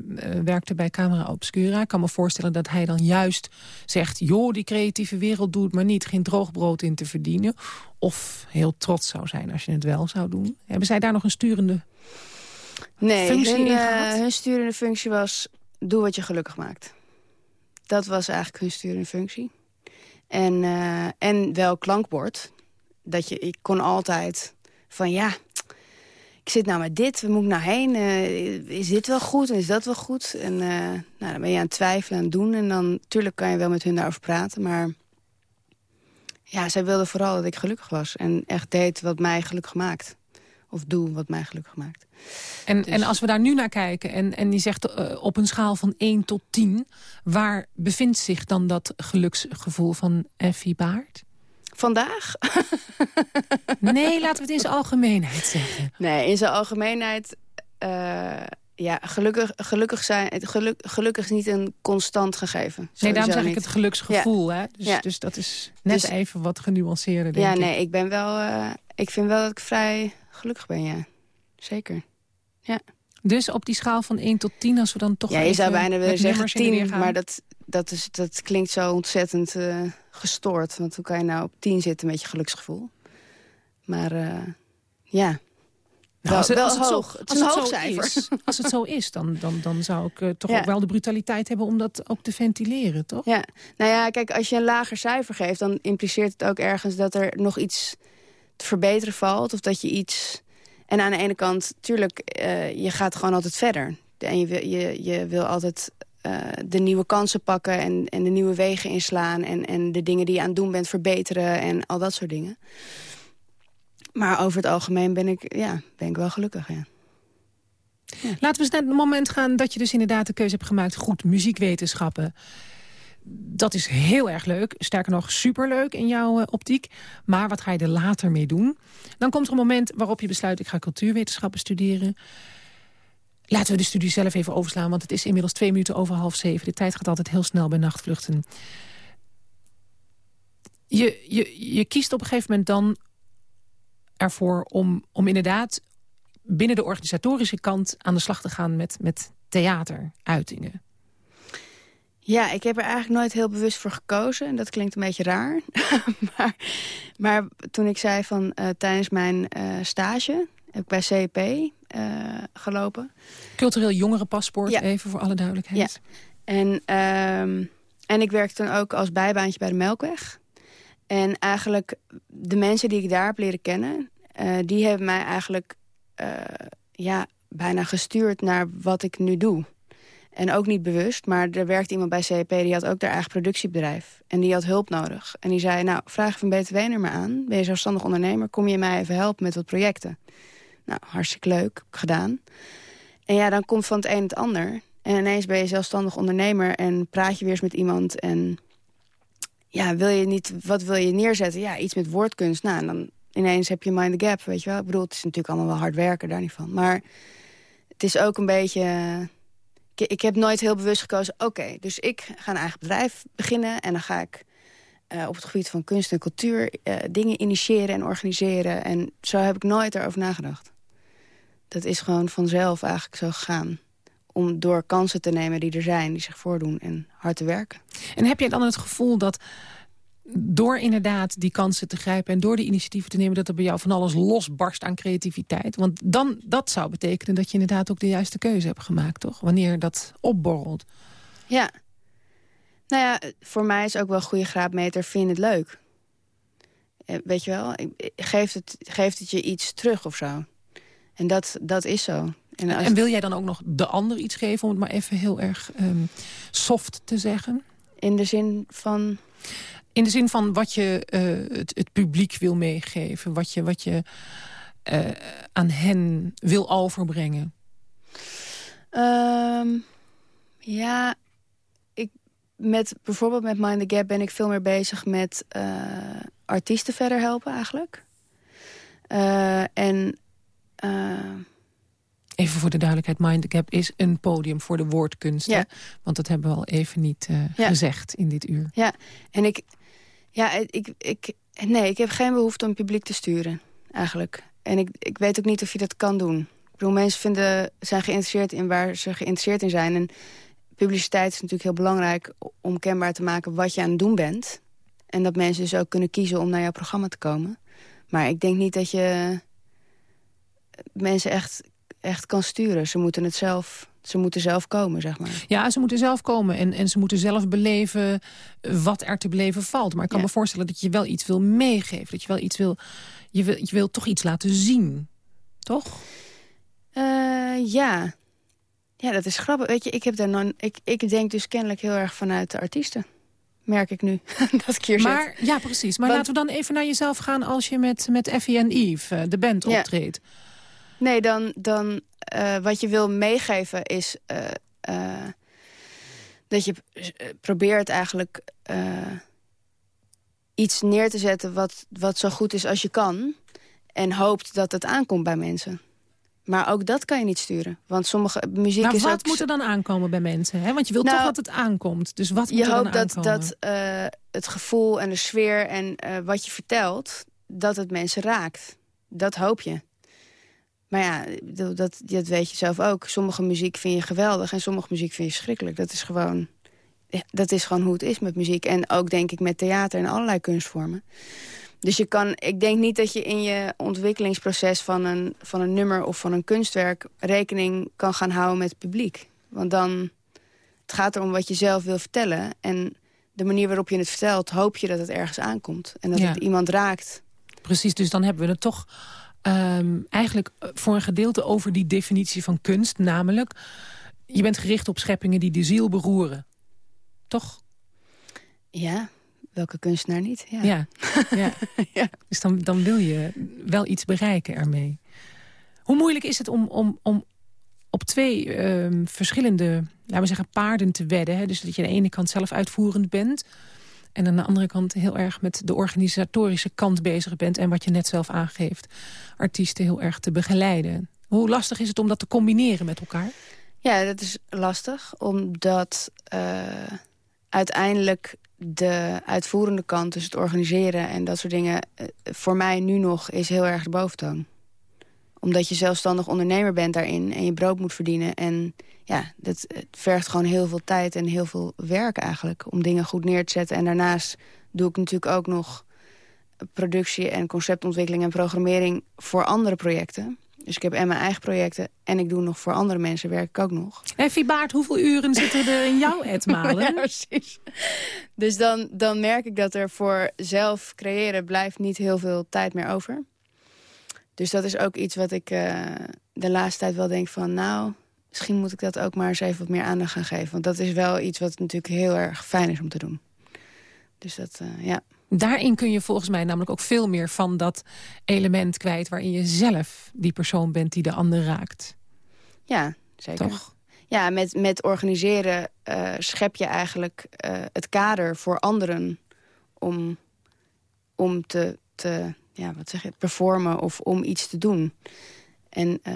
werkte bij Camera Obscura. Ik kan me voorstellen dat hij dan juist zegt... joh, die creatieve wereld doet maar niet, geen droogbrood in te verdienen. Of heel trots zou zijn als je het wel zou doen. Hebben zij daar nog een sturende nee, functie hun, in gehad? hun sturende functie was, doe wat je gelukkig maakt. Dat was eigenlijk hun sturende functie. En, en wel klankbord. Dat je, ik kon altijd van ja, ik zit nou met dit, waar moet ik nou heen? Uh, is dit wel goed en is dat wel goed? En uh, nou, dan ben je aan het twijfelen, aan het doen. En dan, natuurlijk kan je wel met hun daarover praten, maar... Ja, zij wilde vooral dat ik gelukkig was. En echt deed wat mij gelukkig maakt. Of doe wat mij gelukkig maakt. En, Dus- en als we daar nu naar kijken en, en die zegt uh, op een schaal van 1 tot 10... waar bevindt zich dan dat geluksgevoel van Effie Baart? Vandaag? Nee, laten we het in zijn algemeenheid zeggen. Nee, in zijn algemeenheid... Uh, ja, gelukkig, gelukkig zijn... Geluk, gelukkig is niet een constant gegeven. Nee, daarom zeg niet. ik het geluksgevoel. Ja. Hè? Dus, ja. dus dat is net dus, even wat genuanceerder, denk ja, ik. nee, ik ben wel... Uh, ik vind wel dat ik vrij gelukkig ben, ja. Zeker. Ja. Dus op die schaal van 1 tot 10, als we dan toch Ja, je zou bijna willen zeggen 10, maar dat, dat, is, dat klinkt zo ontzettend uh, gestoord. Want hoe kan je nou op 10 zitten met je geluksgevoel? Maar uh, ja, nou, als het, wel als het hoog. Zo, het als is een hoog cijfer. Is, als het zo is, dan, dan, dan zou ik uh, toch Ja. ook wel de brutaliteit hebben om dat ook te ventileren, toch? Ja, nou ja, kijk, als je een lager cijfer geeft... dan impliceert het ook ergens dat er nog iets te verbeteren valt. Of dat je iets... En aan de ene kant, tuurlijk, uh, je gaat gewoon altijd verder. En je wil, je, je wil altijd uh, de nieuwe kansen pakken en, en de nieuwe wegen inslaan... En, en de dingen die je aan het doen bent verbeteren en al dat soort dingen. Maar over het algemeen ben ik, ja, ben ik wel gelukkig, ja. Laten we eens naar het moment gaan dat je dus inderdaad de keuze hebt gemaakt... goed, muziekwetenschappen. Dat is heel erg leuk. Sterker nog, superleuk in jouw uh, optiek. Maar wat ga je er later mee doen? Dan komt er een moment waarop je besluit... ik ga cultuurwetenschappen studeren. Laten we de studie zelf even overslaan... want het is inmiddels twee minuten over half zeven. De tijd gaat altijd heel snel bij nachtvluchten. Je, je, je kiest op een gegeven moment dan ervoor om, om inderdaad binnen de organisatorische kant aan de slag te gaan met, met theateruitingen. Ja, ik heb er eigenlijk nooit heel bewust voor gekozen. En dat klinkt een beetje raar. maar, maar, toen ik zei van uh, tijdens mijn uh, stage heb ik bij CEP uh, gelopen. Cultureel jongerenpaspoort, ja. even voor alle duidelijkheid. Ja. En, um, en ik werkte toen ook als bijbaantje bij de Melkweg. En eigenlijk de mensen die ik daar heb leren kennen... Uh, die hebben mij eigenlijk uh, ja, bijna gestuurd naar wat ik nu doe. En ook niet bewust, maar er werkte iemand bij CEP... die had ook haar eigen productiebedrijf. En die had hulp nodig. En die zei, nou, vraag even een btw-nummer aan. Ben je zelfstandig ondernemer? Kom je mij even helpen met wat projecten? Nou, hartstikke leuk, gedaan. En ja, dan komt van het een het ander. En ineens ben je zelfstandig ondernemer... en praat je weer eens met iemand en ja, wil je niet, wat wil je neerzetten? Ja, iets met woordkunst. Nou, en dan ineens heb je mind the gap, weet je wel. Ik bedoel, het is natuurlijk allemaal wel hard werken, daar niet van. Maar het is ook een beetje... Ik, heb nooit heel bewust gekozen, oké, dus ik ga een eigen bedrijf beginnen... en dan ga ik uh, op het gebied van kunst en cultuur uh, dingen initiëren en organiseren. En zo heb ik nooit erover nagedacht. Dat is gewoon vanzelf eigenlijk zo gegaan om door kansen te nemen die er zijn, die zich voordoen en hard te werken. En heb jij dan het gevoel dat door inderdaad die kansen te grijpen... en door die initiatieven te nemen, dat er bij jou van alles losbarst aan creativiteit? Want dan, dat zou betekenen dat je inderdaad ook de juiste keuze hebt gemaakt, toch? Wanneer dat opborrelt. Ja. Nou ja, voor mij is ook wel een goede graadmeter, vind het leuk. Weet je wel, geeft het, geeft het je iets terug of zo? En dat, dat is zo. En, en, wil jij dan ook nog de ander iets geven... om het maar even heel erg um, soft te zeggen? In de zin van... In de zin van wat je uh, het, het, publiek wil meegeven. Wat je, wat je uh, aan hen wil overbrengen. Um, ja, ik, met, bijvoorbeeld met Mind the Gap ben ik veel meer bezig met uh, artiesten verder helpen eigenlijk. en... Even voor de duidelijkheid, Mind the Gap is een podium voor de woordkunst. Ja. Hè? Want dat hebben we al even niet uh, ja. gezegd in dit uur. Ja, en ik, ja, ik, ik, nee, ik heb geen behoefte om publiek te sturen, eigenlijk. En ik, ik weet ook niet of je dat kan doen. Ik bedoel, mensen vinden, zijn geïnteresseerd in waar ze geïnteresseerd in zijn. En publiciteit is natuurlijk heel belangrijk om kenbaar te maken wat je aan het doen bent. En dat mensen dus ook kunnen kiezen om naar jouw programma te komen. Maar ik denk niet dat je mensen echt, echt kan sturen. Ze moeten het zelf ze moeten zelf komen, zeg maar. Ja, ze moeten zelf komen en, en ze moeten zelf beleven wat er te beleven valt. Maar ik kan me voorstellen dat je wel iets wil meegeven. Dat je wel iets wil... Je wil, je wil toch iets laten zien, toch? Uh, ja. Ja, dat is grappig. Weet je, ik, heb daar non, ik, ik denk dus kennelijk heel erg vanuit de artiesten. Merk ik nu, dat ik hier maar, zit. Ja, precies. Maar laten we dan even naar jezelf gaan als je met, met Effie en Eve, eh, de band, optreedt. Nee, dan, dan uh, wat je wil meegeven is... Uh, uh, dat je probeert eigenlijk iets neer te zetten... Wat, wat zo goed is als je kan. En hoopt dat het aankomt bij mensen. Maar ook dat kan je niet sturen. Want sommige muziek maar is wat moet er dan aankomen bij mensen? Hè? Want je wilt toch nou, dat het aankomt. Dus wat moet er dan aankomen? Je hoopt dat, dat het gevoel en de sfeer en wat je vertelt... dat het mensen raakt. Dat hoop je. Maar ja, dat, dat weet je zelf ook. Sommige muziek vind je geweldig en sommige muziek vind je schrikkelijk. Dat is gewoon, dat is gewoon hoe het is met muziek. En ook denk ik met theater en allerlei kunstvormen. Dus je kan, ik denk niet dat je in je ontwikkelingsproces van een, van een nummer of van een kunstwerk rekening kan gaan houden met het publiek. Want dan, het gaat erom wat je zelf wil vertellen. En de manier waarop je het vertelt, hoop je dat het ergens aankomt. En dat het iemand raakt. Precies, dus dan hebben we het toch Ehm, eigenlijk eh, voor een gedeelte over die definitie van kunst. Namelijk, je bent gericht op scheppingen die de ziel beroeren. Toch? Ja, welke kunstenaar niet? Ja. ja, ja. ja. Dus dan, dan wil je wel iets bereiken ermee. Hoe moeilijk is het om, om, om op twee ehm, verschillende, laten we zeggen, paarden te wedden? Hè? Dus dat je aan de ene kant zelf uitvoerend bent... En aan de andere kant heel erg met de organisatorische kant bezig bent... en wat je net zelf aangeeft, artiesten heel erg te begeleiden. Hoe lastig is het om dat te combineren met elkaar? Ja, dat is lastig, omdat uh, uiteindelijk de uitvoerende kant... dus het organiseren en dat soort dingen... Uh, voor mij nu nog is heel erg de boventoon omdat je zelfstandig ondernemer bent daarin en je brood moet verdienen. En ja, dat, het vergt gewoon heel veel tijd en heel veel werk eigenlijk... om dingen goed neer te zetten. En daarnaast doe ik natuurlijk ook nog productie en conceptontwikkeling en programmering voor andere projecten. Dus ik heb en mijn eigen projecten en ik doe nog voor andere mensen, werk ik ook nog. Effie Baart, hoeveel uren zitten er in jouw etmalen? ja, precies. Dus dan, dan merk ik dat er voor zelf creëren blijft niet heel veel tijd meer over. Dus dat is ook iets wat ik uh, de laatste tijd wel denk van... nou, misschien moet ik dat ook maar eens even wat meer aandacht gaan geven. Want dat is wel iets wat natuurlijk heel erg fijn is om te doen. Dus dat, uh, ja. Daarin kun je volgens mij namelijk ook veel meer van dat element kwijt... waarin je zelf die persoon bent die de ander raakt. Ja, zeker. Toch? Ja, met, met organiseren uh, schep je eigenlijk het kader voor anderen... om, om te, te ja, wat zeg je, performen of om iets te doen. En uh,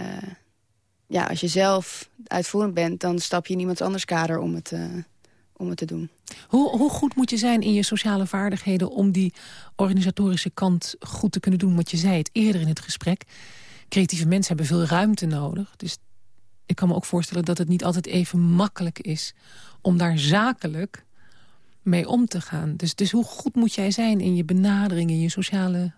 ja, als je zelf uitvoerend bent, dan stap je in iemand anders kader om het, uh, om het te doen. Hoe, hoe goed moet je zijn in je sociale vaardigheden om die organisatorische kant goed te kunnen doen? Want je zei het eerder in het gesprek. Creatieve mensen hebben veel ruimte nodig. Dus ik kan me ook voorstellen dat het niet altijd even makkelijk is om daar zakelijk mee om te gaan. Dus, dus hoe goed moet jij zijn in je benadering, in je sociale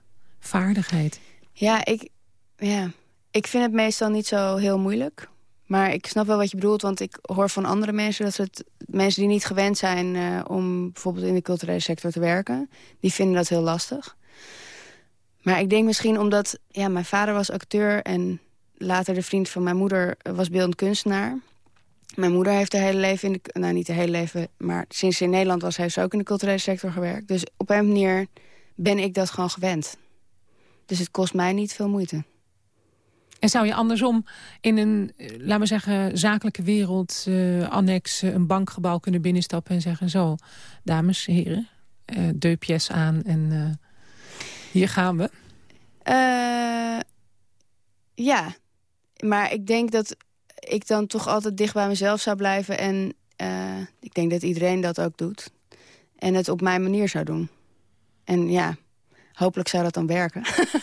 vaardigheid? Ja ik, ja, ik vind het meestal niet zo heel moeilijk. Maar ik snap wel wat je bedoelt, want ik hoor van andere mensen... dat het mensen die niet gewend zijn uh, om bijvoorbeeld in de culturele sector te werken... die vinden dat heel lastig. Maar ik denk misschien omdat... Ja, mijn vader was acteur en later de vriend van mijn moeder was beeldend kunstenaar. Mijn moeder heeft de hele leven in de... Nou, niet de hele leven, maar sinds ze in Nederland was... heeft ze ook in de culturele sector gewerkt. Dus op een manier ben ik dat gewoon gewend. Dus het kost mij niet veel moeite. En zou je andersom in een, eh, laten we zeggen, zakelijke wereld... Uh, annex een bankgebouw kunnen binnenstappen en zeggen... zo, dames, heren, uh, deupjes aan en uh, hier gaan we? ja, maar ik denk dat ik dan toch altijd dicht bij mezelf zou blijven. En ik denk dat iedereen dat ook doet. En het op mijn manier zou doen. En ja, hopelijk zou dat dan werken.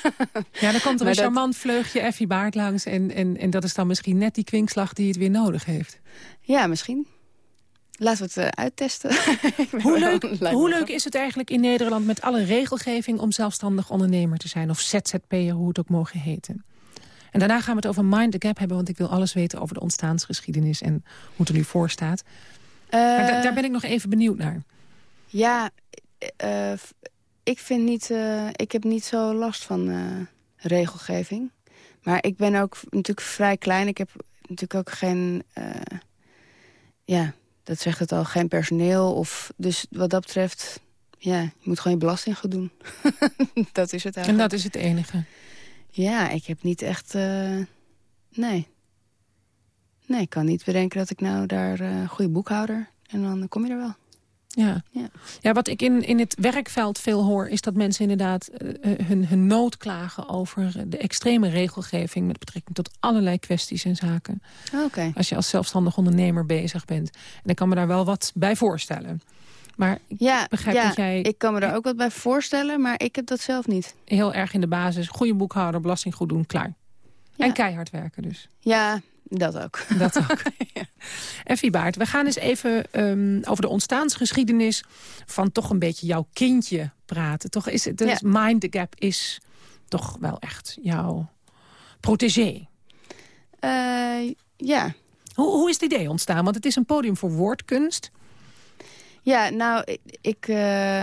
ja, dan komt er een charmant vleugje Effie Baard langs... En, en, en dat is dan misschien net die kwinkslag die het weer nodig heeft. Ja, misschien. Laten we het uh, uittesten. hoe leuk, hoe leuk is het eigenlijk in Nederland met alle regelgeving... om zelfstandig ondernemer te zijn? Of ZZP'er, hoe het ook mogen heten. En daarna gaan we het over Mind the Gap hebben... want ik wil alles weten over de ontstaansgeschiedenis... en hoe het er nu voor staat. maar Uh, daar ben ik nog even benieuwd naar. Ja, uh, ik, vind niet, uh, ik heb niet zo last van regelgeving. Maar ik ben ook natuurlijk vrij klein. Ik heb natuurlijk ook geen... ja, dat zegt het al, geen personeel. Of, dus wat dat betreft, ja, je moet gewoon je belasting gaan doen. dat is het eigenlijk. En dat is het enige? Ja, ik heb niet echt... Nee. Nee, ik kan niet bedenken dat ik nou daar goede boekhouder... en dan kom je er wel. Ja. ja. Ja, wat ik in, in het werkveld veel hoor... is dat mensen inderdaad uh, hun, hun nood klagen over de extreme regelgeving... met betrekking tot allerlei kwesties en zaken. Oh, okay. Als je als zelfstandig ondernemer bezig bent. En ik kan me daar wel wat bij voorstellen. Maar ik ja, begrijp ja, dat jij... ik kan me er ook wat bij voorstellen, maar ik heb dat zelf niet. Heel erg in de basis. Goede boekhouder, belasting goed doen, klaar. Ja. En keihard werken dus. Ja, dat ook. Dat ook. ja. Effie Baart, we gaan eens even um, over de ontstaansgeschiedenis... van toch een beetje jouw kindje praten. Toch is het. Mind the Gap is toch wel echt jouw protégé. Uh, ja. Hoe, hoe is het idee ontstaan? Want het is een podium voor woordkunst... Ja, nou, ik, ik, uh,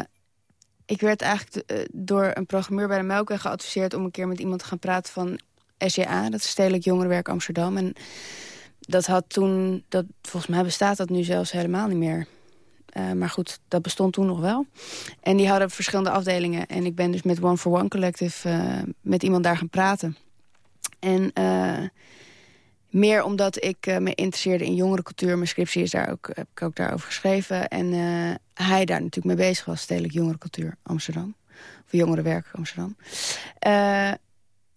ik werd eigenlijk uh, door een programmeur bij de Melkweg geadviseerd... om een keer met iemand te gaan praten van SJA, dat is Stedelijk Jongerenwerk Amsterdam. En dat had toen, dat, volgens mij bestaat dat nu zelfs helemaal niet meer. Uh, maar goed, dat bestond toen nog wel. En die hadden verschillende afdelingen. En ik ben dus met One for One Collective met iemand daar gaan praten. En... Meer omdat ik me interesseerde in jongerencultuur. Mijn scriptie is daar ook, heb ik ook daarover geschreven. En hij daar natuurlijk mee bezig was. Stedelijk Jongerencultuur Amsterdam. Of Jongerenwerk Amsterdam.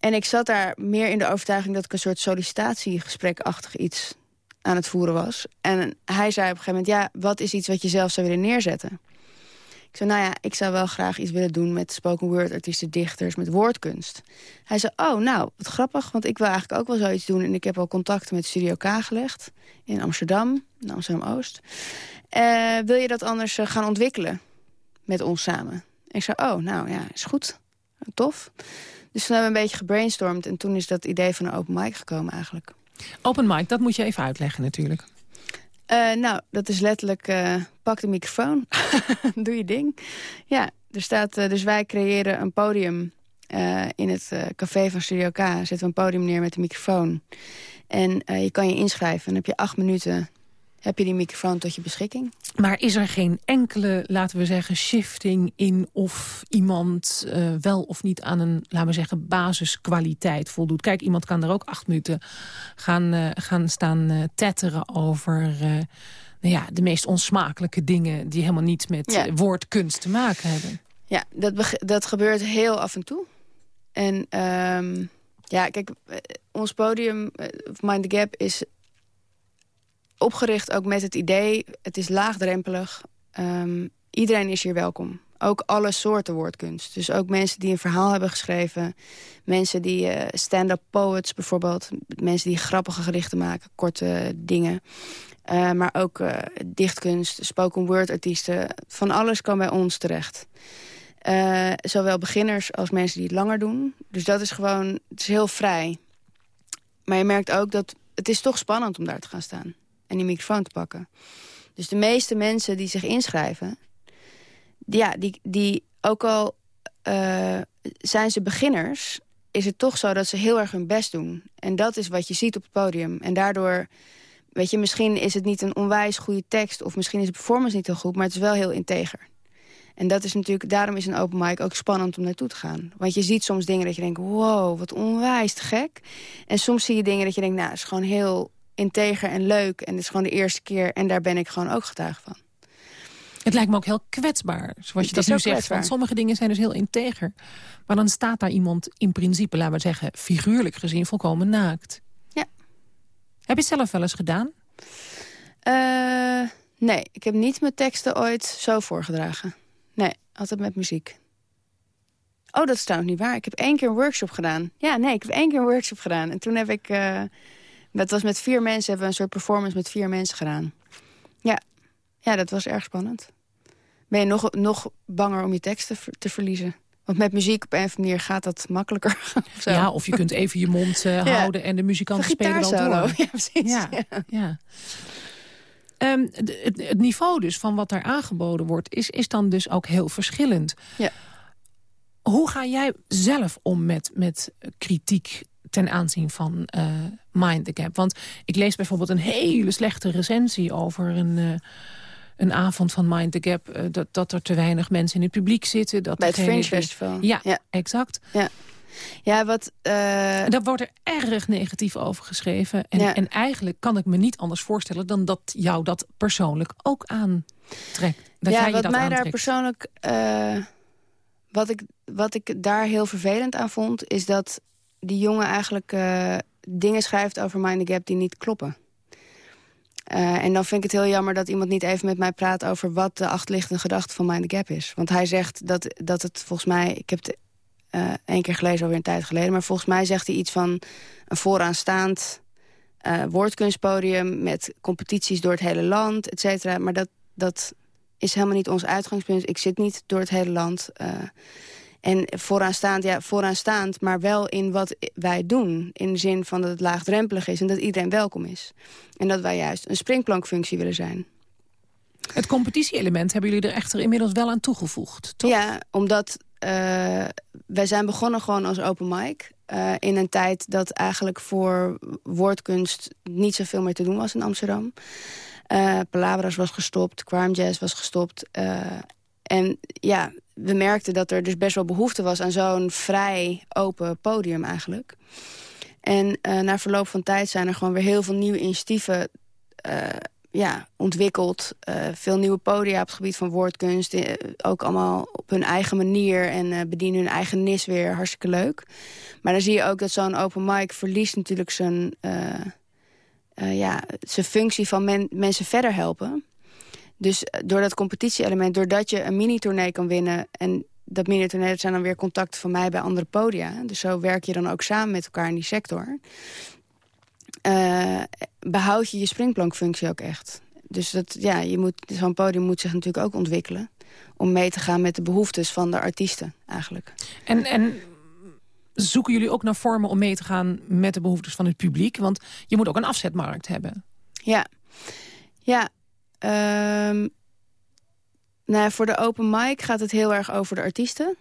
En ik zat daar meer in de overtuiging... dat ik een soort sollicitatiegesprekachtig iets aan het voeren was. En hij zei op een gegeven moment... ja, wat is iets wat je zelf zou willen neerzetten? Ik zei, nou ja, ik zou wel graag iets willen doen met spoken word artiesten, dichters, met woordkunst. Hij zei, oh, nou, wat grappig, want ik wil eigenlijk ook wel zoiets doen. En ik heb al contacten met Studio K gelegd in Amsterdam, in Amsterdam-Oost. Uh, wil je dat anders uh, gaan ontwikkelen met ons samen? Ik zei, oh, nou ja, is goed. Tof. Dus toen hebben we een beetje gebrainstormd en toen is dat idee van een open mic gekomen eigenlijk. Open mic, dat moet je even uitleggen natuurlijk. Uh, nou, dat is letterlijk, uh, pak de microfoon, doe je ding. Ja, er staat, uh, dus wij creëren een podium in het café van Studio K. Zetten we een podium neer met de microfoon. En je kan je inschrijven. En dan heb je acht minuten heb je die microfoon tot je beschikking. Maar is er geen enkele, laten we zeggen, shifting in of iemand uh, wel of niet aan een, laten we zeggen, basiskwaliteit voldoet? Kijk, iemand kan er ook acht minuten gaan, uh, gaan staan uh, tetteren over nou ja, de meest onsmakelijke dingen die helemaal niet met ja. woordkunst te maken hebben. Ja, dat, dat gebeurt heel af en toe. En um, ja, kijk, ons podium, Mind the Gap, is opgericht ook met het idee, het is laagdrempelig. Um, iedereen is hier welkom. Ook alle soorten woordkunst. Dus ook mensen die een verhaal hebben geschreven. Mensen die uh, stand-up poets bijvoorbeeld. Mensen die grappige gedichten maken, korte dingen. Uh, maar ook uh, dichtkunst, spoken word artiesten. Van alles kan bij ons terecht. zowel beginners als mensen die het langer doen. Dus dat is gewoon, het is heel vrij. Maar je merkt ook dat het is toch spannend om daar te gaan staan en die microfoon te pakken. Dus de meeste mensen die zich inschrijven... ja, die, die ook al uh, zijn ze beginners... is het toch zo dat ze heel erg hun best doen. En dat is wat je ziet op het podium. En daardoor, weet je, misschien is het niet een onwijs goede tekst... of misschien is de performance niet heel goed, maar het is wel heel integer. En dat is natuurlijk, daarom is een open mic ook spannend om naartoe te gaan. Want je ziet soms dingen dat je denkt, wow, wat onwijs gek. En soms zie je dingen dat je denkt, nou, het is gewoon heel integer en leuk. En het is gewoon de eerste keer. En daar ben ik gewoon ook getuige van. Het lijkt me ook heel kwetsbaar, zoals je dat nu zegt. Want sommige dingen zijn dus heel integer. Maar dan staat daar iemand in principe, laten we zeggen... figuurlijk gezien volkomen naakt. Ja. Heb je het zelf wel eens gedaan? Uh, nee, ik heb niet mijn teksten ooit zo voorgedragen. Nee, altijd met muziek. Oh, dat is trouwens niet waar. Ik heb één keer een workshop gedaan. Ja, nee, ik heb één keer een workshop gedaan. En toen heb ik... Uh, het was met vier mensen, hebben we een soort performance met vier mensen gedaan. Ja, ja dat was erg spannend. Ben je nog, nog banger om je tekst te, te verliezen? Want met muziek op een of andere manier gaat dat makkelijker. Of ja, of je kunt even je mond uh, houden en de muzikanten spelen wel door. Ja, precies. Ja, ja. Um, het, het, niveau dus van wat daar aangeboden wordt... is, is dan dus ook heel verschillend. Ja. Hoe ga jij zelf om met, met kritiek ten aanzien van uh, Mind the Gap? Want ik lees bijvoorbeeld een hele slechte recensie over een... Uh, een avond van Mind the Gap, uh, dat, dat er te weinig mensen in het publiek zitten. Dat Bij het Fringe Festival. Ja, ja, exact. Ja. Ja, wat... Daar wordt er erg negatief over geschreven. En, en eigenlijk kan ik me niet anders voorstellen... dan dat jou dat persoonlijk ook aantrekt. Dat ja, jij wat dat mij aantrekt. daar persoonlijk... Wat, ik, wat ik daar heel vervelend aan vond... is dat die jongen eigenlijk uh, dingen schrijft over Mind the Gap die niet kloppen. Uh, en dan vind ik het heel jammer dat iemand niet even met mij praat... over wat de achterliggende gedachte van Mind the Gap is. Want hij zegt dat, dat het volgens mij... Ik heb het uh, één keer gelezen, alweer een tijd geleden... maar volgens mij zegt hij iets van een vooraanstaand uh, woordkunstpodium... met competities door het hele land, et cetera. Maar dat, dat is helemaal niet ons uitgangspunt. Ik zit niet door het hele land... En vooraanstaand, ja, vooraanstaand, maar wel in wat wij doen. In de zin van dat het laagdrempelig is en dat iedereen welkom is. En dat wij juist een springplankfunctie willen zijn. Het competitie-element hebben jullie er echter inmiddels wel aan toegevoegd, toch? Ja, omdat uh, wij zijn begonnen gewoon als open mic. Uh, in een tijd dat eigenlijk voor woordkunst niet zoveel meer te doen was in Amsterdam. Uh, Palabras was gestopt, Crime Jazz was gestopt. en ja, we merkten dat er dus best wel behoefte was aan zo'n vrij open podium eigenlijk. En uh, na verloop van tijd zijn er gewoon weer heel veel nieuwe initiatieven uh, ja, ontwikkeld. Uh, veel nieuwe podia op het gebied van woordkunst. ook allemaal op hun eigen manier en bedienen hun eigen nis weer. Hartstikke leuk. Maar dan zie je ook dat zo'n open mic verliest natuurlijk zijn, ja, zijn functie van men, mensen verder helpen. Dus door dat competitie-element, doordat je een mini-tournee kan winnen... en dat mini-tournee, zijn dan weer contacten van mij bij andere podia. Dus zo werk je dan ook samen met elkaar in die sector. Uh, behoud je je springplankfunctie ook echt. Dus dat, ja, je moet, zo'n podium moet zich natuurlijk ook ontwikkelen... om mee te gaan met de behoeftes van de artiesten eigenlijk. En, en zoeken jullie ook naar vormen om mee te gaan met de behoeftes van het publiek? Want je moet ook een afzetmarkt hebben. Ja, ja Um, nou, voor de open mic gaat het heel erg over de artiesten.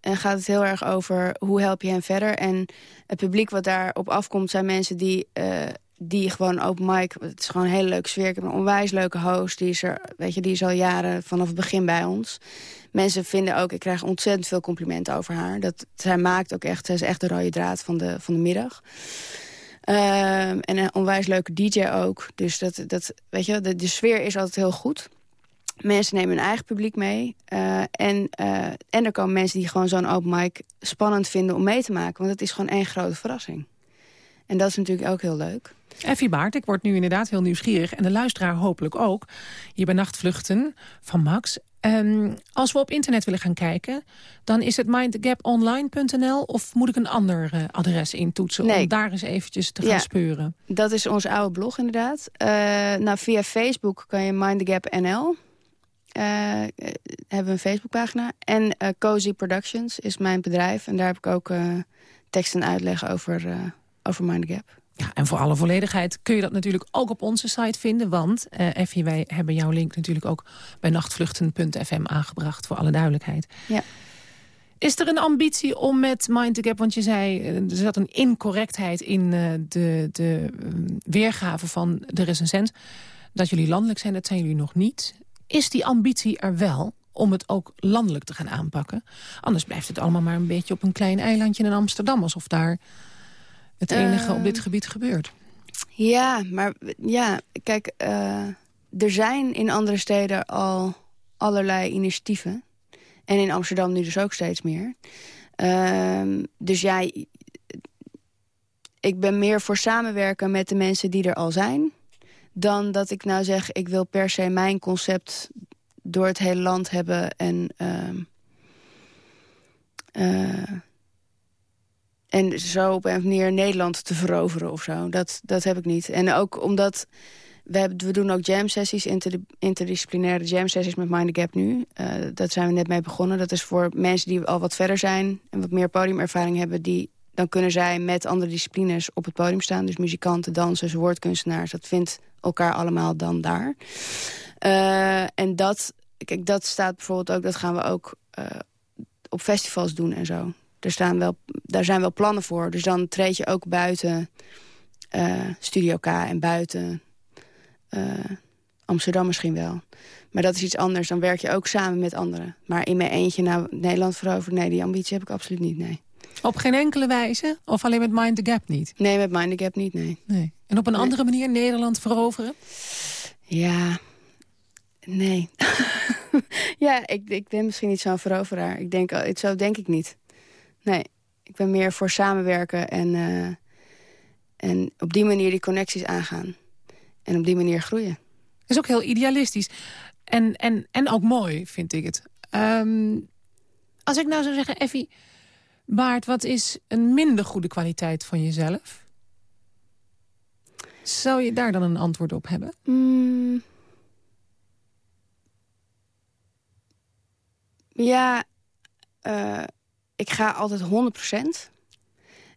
En gaat het heel erg over hoe help je hen verder. En het publiek wat daarop afkomt zijn mensen die, uh, die gewoon open mic... Het is gewoon een hele leuke sfeer. Ik heb een onwijs leuke host. Die is, er, weet je, die is al jaren vanaf het begin bij ons. Mensen vinden ook, ik krijg ontzettend veel complimenten over haar. Dat, zij maakt ook echt, zij is echt de rode draad van de, van de middag. Uh, en een onwijs leuke DJ ook. Dus dat, dat, weet je, de, de sfeer is altijd heel goed. Mensen nemen hun eigen publiek mee. Uh, en, uh, en er komen mensen die gewoon zo'n open mic spannend vinden om mee te maken. Want het is gewoon één grote verrassing. En dat is natuurlijk ook heel leuk. Effie Baart, ik word nu inderdaad heel nieuwsgierig. En de luisteraar hopelijk ook. Hier bij Nachtvluchten van Max. Um, als we op internet willen gaan kijken... dan is het mindthegaponline.nl... of moet ik een ander uh, adres intoetsen... nee. om daar eens eventjes te gaan ja, speuren? Dat is onze oude blog inderdaad. Uh, nou, via Facebook kan je Mind the Gap NL... Uh, hebben we een Facebookpagina. En Cozy Productions is mijn bedrijf. En daar heb ik ook tekst en uitleg over, over Mind the Gap. Ja, en voor alle volledigheid kun je dat natuurlijk ook op onze site vinden. Want, uh, Effie, wij hebben jouw link natuurlijk ook bij nachtvluchten.fm aangebracht. Voor alle duidelijkheid. Ja. Is er een ambitie om met Mind the Gap... want je zei, er zat een incorrectheid in uh, de, de weergave van de recensent... dat jullie landelijk zijn, dat zijn jullie nog niet. Is die ambitie er wel om het ook landelijk te gaan aanpakken? Anders blijft het allemaal maar een beetje op een klein eilandje in Amsterdam... alsof daar het enige uh, op dit gebied gebeurt. Ja, maar ja, kijk, uh, er zijn in andere steden al allerlei initiatieven. En in Amsterdam nu dus ook steeds meer. Uh, dus ja, ik ben meer voor samenwerken met de mensen die er al zijn... dan dat ik nou zeg, ik wil per se mijn concept door het hele land hebben... en Uh, en zo op een manier Nederland te veroveren of zo. Dat, dat heb ik niet. En ook omdat... We, hebben, we doen ook jam sessies, inter, interdisciplinaire jam sessies met Mind the Gap nu. Uh, dat zijn we net mee begonnen. Dat is voor mensen die al wat verder zijn en wat meer podiumervaring hebben. Die, dan kunnen zij met andere disciplines op het podium staan. Dus muzikanten, dansers, woordkunstenaars. Dat vindt elkaar allemaal dan daar. Uh, en dat, kijk, dat staat bijvoorbeeld ook, dat gaan we ook uh, op festivals doen en zo. Er staan wel, daar zijn wel plannen voor. Dus dan treed je ook buiten uh, Studio K en buiten Amsterdam misschien wel. Maar dat is iets anders. Dan werk je ook samen met anderen. Maar in mijn eentje naar Nederland veroveren... nee, die ambitie heb ik absoluut niet, nee. Op geen enkele wijze? Of alleen met Mind the Gap niet? Nee, met Mind the Gap niet, nee. nee. En op een nee. andere manier Nederland veroveren? Ja, nee. ja, ik, ik ben misschien niet zo'n veroveraar. Ik denk, zo denk ik niet. Nee, ik ben meer voor samenwerken en, uh, en op die manier die connecties aangaan. En op die manier groeien. Dat is ook heel idealistisch. En, en, en ook mooi, vind ik het. Um, als ik nou zou zeggen, Effie... Baart, wat is een minder goede kwaliteit van jezelf? Zou je daar dan een antwoord op hebben? Mm. Ja, uh, ik ga altijd 100%.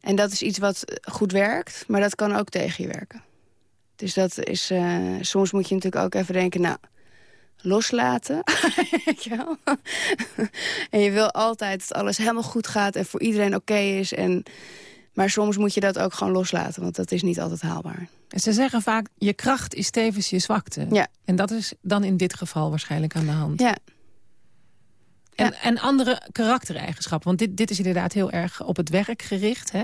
En dat is iets wat goed werkt, maar dat kan ook tegen je werken. Dus dat is, uh, soms moet je natuurlijk ook even denken... nou, loslaten. en je wil altijd dat alles helemaal goed gaat en voor iedereen oké okay is. En, maar soms moet je dat ook gewoon loslaten, want dat is niet altijd haalbaar. En ze zeggen vaak, je kracht is tevens je zwakte. Ja. En dat is dan in dit geval waarschijnlijk aan de hand. Ja. En, ja. en andere karaktereigenschappen. Want dit, dit is inderdaad heel erg op het werk gericht. Hè?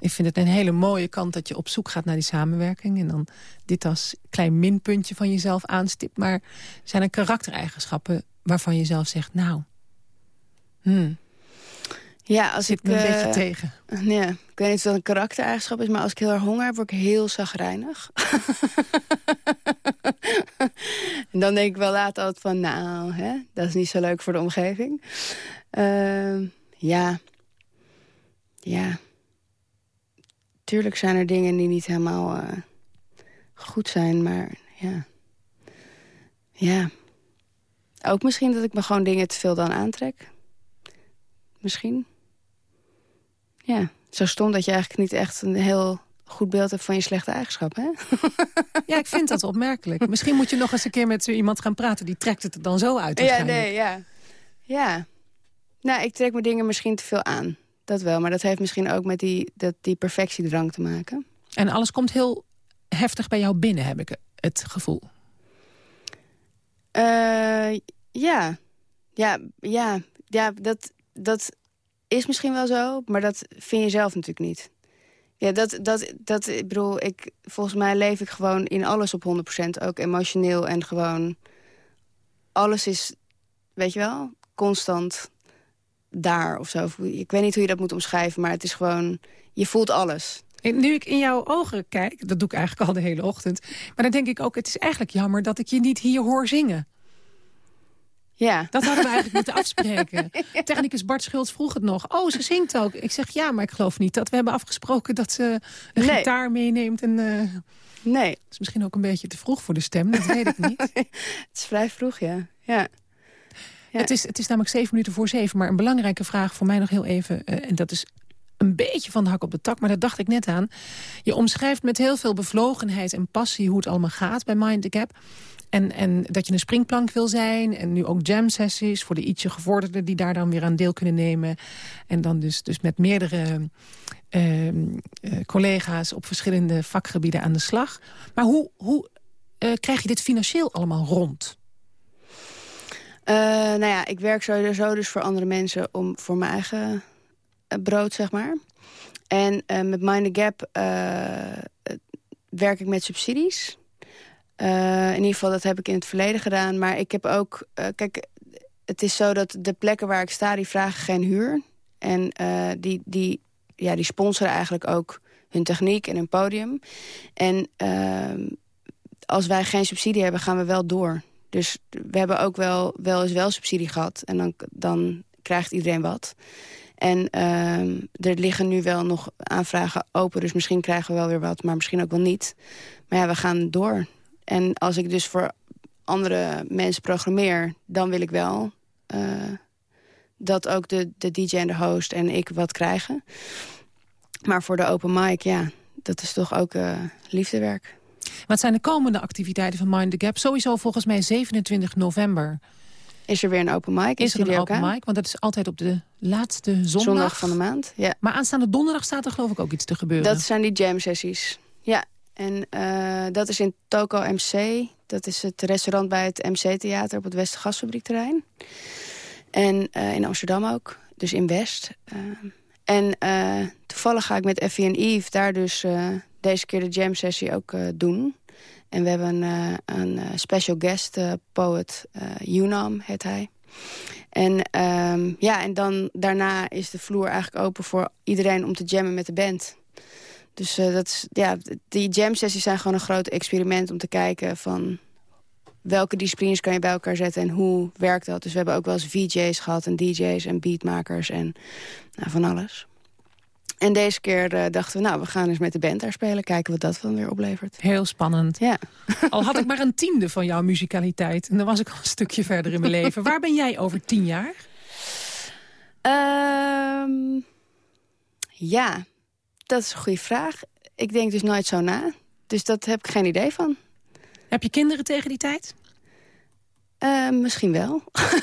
Ik vind het een hele mooie kant dat je op zoek gaat naar die samenwerking. En dan dit als klein minpuntje van jezelf aanstipt. Maar zijn er karaktereigenschappen waarvan je zelf zegt... nou, hmm, ja, als zit ik, me een uh, beetje tegen. Ja, ik weet niet of dat een karaktereigenschap is... maar als ik heel erg honger heb, word ik heel zagrijnig. en dan denk ik wel later altijd van... nou, hè, dat is niet zo leuk voor de omgeving. Uh, ja. Ja. Tuurlijk zijn er dingen die niet helemaal uh, goed zijn, maar ja. Ja. Ook misschien dat ik me gewoon dingen te veel dan aantrek. Misschien. Ja, zo stom dat je eigenlijk niet echt een heel goed beeld hebt van je slechte eigenschappen, hè? Ja, ik vind dat opmerkelijk. Misschien moet je nog eens een keer met zo iemand gaan praten. Die trekt het er dan zo uit Ja, nee, ja. Ja. Nou, ik trek me dingen misschien te veel aan. Dat wel, maar dat heeft misschien ook met die, dat, die perfectiedrang te maken. En alles komt heel heftig bij jou binnen, heb ik het gevoel. Uh, ja. Ja, ja. Ja, dat, dat is misschien wel zo, maar dat vind je zelf natuurlijk niet. Ja, dat, dat, dat, ik bedoel, ik, volgens mij leef ik gewoon in alles op 100%. Ook emotioneel en gewoon... Alles is, weet je wel, constant daar of zo. Ik weet niet hoe je dat moet omschrijven, maar het is gewoon... Je voelt alles. En nu ik in jouw ogen kijk, dat doe ik eigenlijk al de hele ochtend... maar dan denk ik ook, het is eigenlijk jammer dat ik je niet hier hoor zingen. Ja. Dat hadden we eigenlijk moeten afspreken. ja. Technicus Bart Schultz vroeg het nog. Oh, ze zingt ook. Ik zeg ja, maar ik geloof niet dat we hebben afgesproken... dat ze een nee. gitaar meeneemt. En, uh... Nee. Het is misschien ook een beetje te vroeg voor de stem. Dat weet ik niet. het is vrij vroeg, ja. ja. ja. Het, is, het is namelijk zeven minuten voor zeven. Maar een belangrijke vraag voor mij nog heel even... Uh, en dat is een beetje van de hak op de tak, maar daar dacht ik net aan. Je omschrijft met heel veel bevlogenheid en passie... hoe het allemaal gaat bij Mind the Gap... En, en dat je een springplank wil zijn. En nu ook jam-sessies voor de ietsje gevorderden... die daar dan weer aan deel kunnen nemen. En dan dus, dus met meerdere uh, uh, collega's op verschillende vakgebieden aan de slag. Maar hoe, hoe uh, krijg je dit financieel allemaal rond? Uh, nou ja, ik werk sowieso dus voor andere mensen... om voor mijn eigen brood, zeg maar. En met Mind the Gap werk ik met subsidies... Uh, in ieder geval, dat heb ik in het verleden gedaan. Maar ik heb ook... Uh, kijk, het is zo dat de plekken waar ik sta, die vragen geen huur. En uh, die, die, ja, die sponsoren eigenlijk ook hun techniek en hun podium. En ehm, als wij geen subsidie hebben, gaan we wel door. Dus we hebben ook wel, wel eens wel subsidie gehad. En dan, dan krijgt iedereen wat. En ehm, er liggen nu wel nog aanvragen open, dus misschien krijgen we wel weer wat, maar misschien ook wel niet. Maar ja, we gaan door. En als ik dus voor andere mensen programmeer, dan wil ik wel eh, dat ook de, de DJ en de host en ik wat krijgen. Maar voor de open mic, ja, dat is toch ook uh, liefdewerk. Wat zijn de komende activiteiten van Mind the Gap? Sowieso volgens mij 27 november. Is er weer een open mic? Is er een open mic? Want dat is altijd op de laatste zondag. Zondag van de maand, ja. Maar aanstaande donderdag staat er geloof ik ook iets te gebeuren. Dat zijn die jam sessies. Ja, en uh, dat is in Toko MC. Dat is het restaurant bij het MC-theater op het Westergasfabriekterrein. En uh, in Amsterdam ook, dus in West. Uh, en toevallig ga ik met Effie en Eve daar dus deze keer de jam sessie ook doen. En we hebben een, special guest poet, Yunam heet hij. En, um, ja, en dan daarna is de vloer eigenlijk open voor iedereen om te jammen met de band. Dus uh, dat is, ja, die jam sessies zijn gewoon een groot experiment om te kijken van welke disciplines kan je bij elkaar zetten en hoe werkt dat. Dus we hebben ook wel eens VJ's gehad en DJ's en beatmakers en nou, van alles. En deze keer uh, dachten we, nou, we gaan eens met de band daar spelen. Kijken wat dat dan weer oplevert. Heel spannend. Ja. Al had ik maar een tiende van jouw muzikaliteit. En dan was ik al een stukje verder in mijn leven. Waar ben jij over tien jaar? Um, ja, dat is een goede vraag. Ik denk dus nooit zo na. Dus dat heb ik geen idee van. Heb je kinderen tegen die tijd? Uh, misschien wel.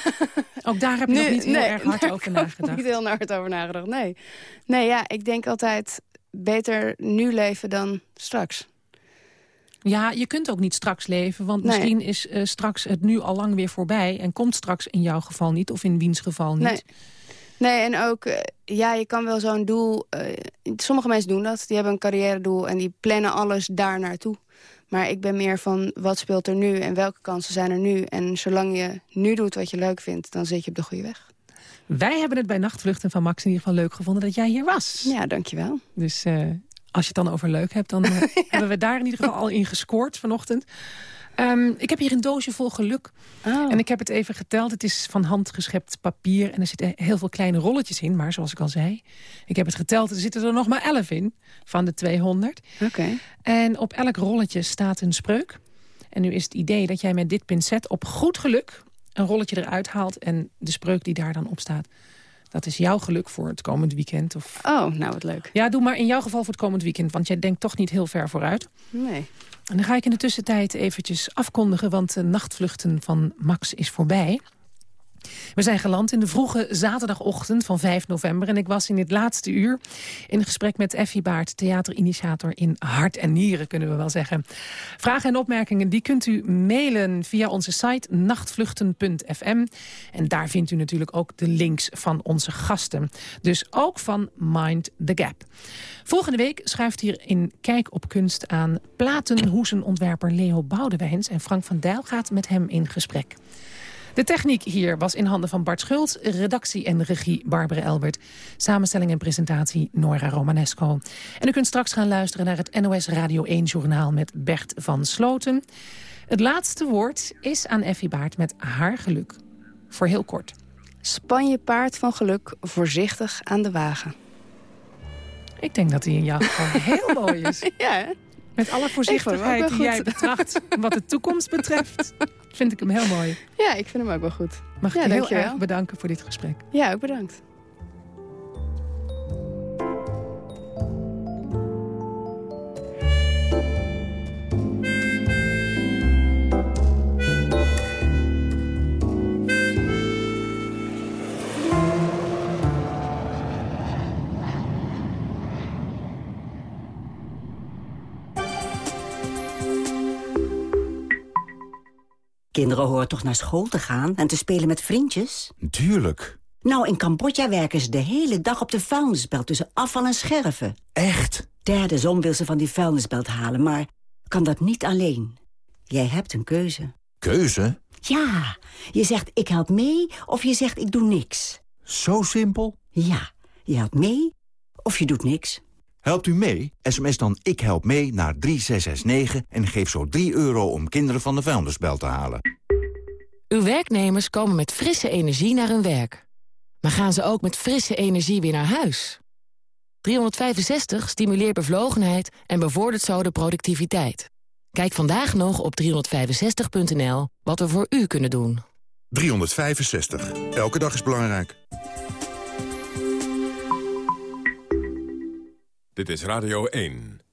Ook daar heb je nu, nog niet heel nee, erg hard over nagedacht? niet heel hard over nagedacht, nee. Nee, ja, ik denk altijd beter nu leven dan straks. Ja, je kunt ook niet straks leven, want nee. misschien is uh, straks het nu al lang weer voorbij... en komt straks in jouw geval niet, of in wiens geval niet. Nee. Nee, en ook, uh, ja, je kan wel zo'n doel... Uh, sommige mensen doen dat, die hebben een carrière doel... en die plannen alles daar naartoe. Maar ik ben meer van, wat speelt er nu en welke kansen zijn er nu? En zolang je nu doet wat je leuk vindt, dan zit je op de goede weg. Wij hebben het bij Nachtvluchten van Max in ieder geval leuk gevonden dat jij hier was. Ja, dankjewel. Dus uh, als je het dan over leuk hebt, dan ja. hebben we daar in ieder geval al in gescoord vanochtend. Um, ik heb hier een doosje vol geluk. Oh. En ik heb het even geteld. Het is van hand geschept papier. En er zitten heel veel kleine rolletjes in. Maar zoals ik al zei, ik heb het geteld. Er zitten er nog maar 11 in van de 200. Oké. Okay. En op elk rolletje staat een spreuk. En nu is het idee dat jij met dit pincet op goed geluk... een rolletje eruit haalt en de spreuk die daar dan op staat... Dat is jouw geluk voor het komend weekend. Of... Oh, nou wat leuk. Ja, doe maar in jouw geval voor het komend weekend. Want jij denkt toch niet heel ver vooruit. Nee. En dan ga ik in de tussentijd eventjes afkondigen... want de nachtvluchten van Max is voorbij. We zijn geland in de vroege zaterdagochtend van 5 november... en ik was in het laatste uur in gesprek met Effie Baart... theaterinitiator in Hart en Nieren, kunnen we wel zeggen. Vragen en opmerkingen die kunt u mailen via onze site nachtvluchten.fm. En daar vindt u natuurlijk ook de links van onze gasten. Dus ook van Mind the Gap. Volgende week schuift hier in Kijk op Kunst aan platenhoezenontwerper Leo Boudewijns... en Frank van Dijl gaat met hem in gesprek. De techniek hier was in handen van Bart Schult, redactie en regie Barbara Elbert. Samenstelling en presentatie Nora Romanesco. En u kunt straks gaan luisteren naar het NOS Radio 1-journaal met Bert van Sloten. Het laatste woord is aan Effie Baart met haar geluk. Voor heel kort. Span je paard van geluk voorzichtig aan de wagen. Ik denk dat die in jouw geval heel mooi is. Ja, hè? Met alle voorzichtigheid die jij betracht wat de toekomst betreft... vind ik hem heel mooi. Ja, ik vind hem ook wel goed. Mag ik ja, je heel erg bedanken voor dit gesprek. Ja, ook bedankt. Kinderen horen toch naar school te gaan en te spelen met vriendjes? Tuurlijk. Nou, in Cambodja werken ze de hele dag op de vuilnisbelt tussen afval en scherven. Echt? Derde zon wil ze van die vuilnisbelt halen, maar kan dat niet alleen. Jij hebt een keuze. Keuze? Ja, je zegt ik help mee of je zegt ik doe niks. Zo simpel? Ja, je helpt mee of je doet niks. Helpt u mee? SMS dan Ik Help Mee naar 3669 en geef zo 3 euro om kinderen van de vuilnisbel te halen. Uw werknemers komen met frisse energie naar hun werk. Maar gaan ze ook met frisse energie weer naar huis? 365 stimuleert bevlogenheid en bevordert zo de productiviteit. Kijk vandaag nog op 365.nl wat we voor u kunnen doen. 365. Elke dag is belangrijk. Dit is Radio 1.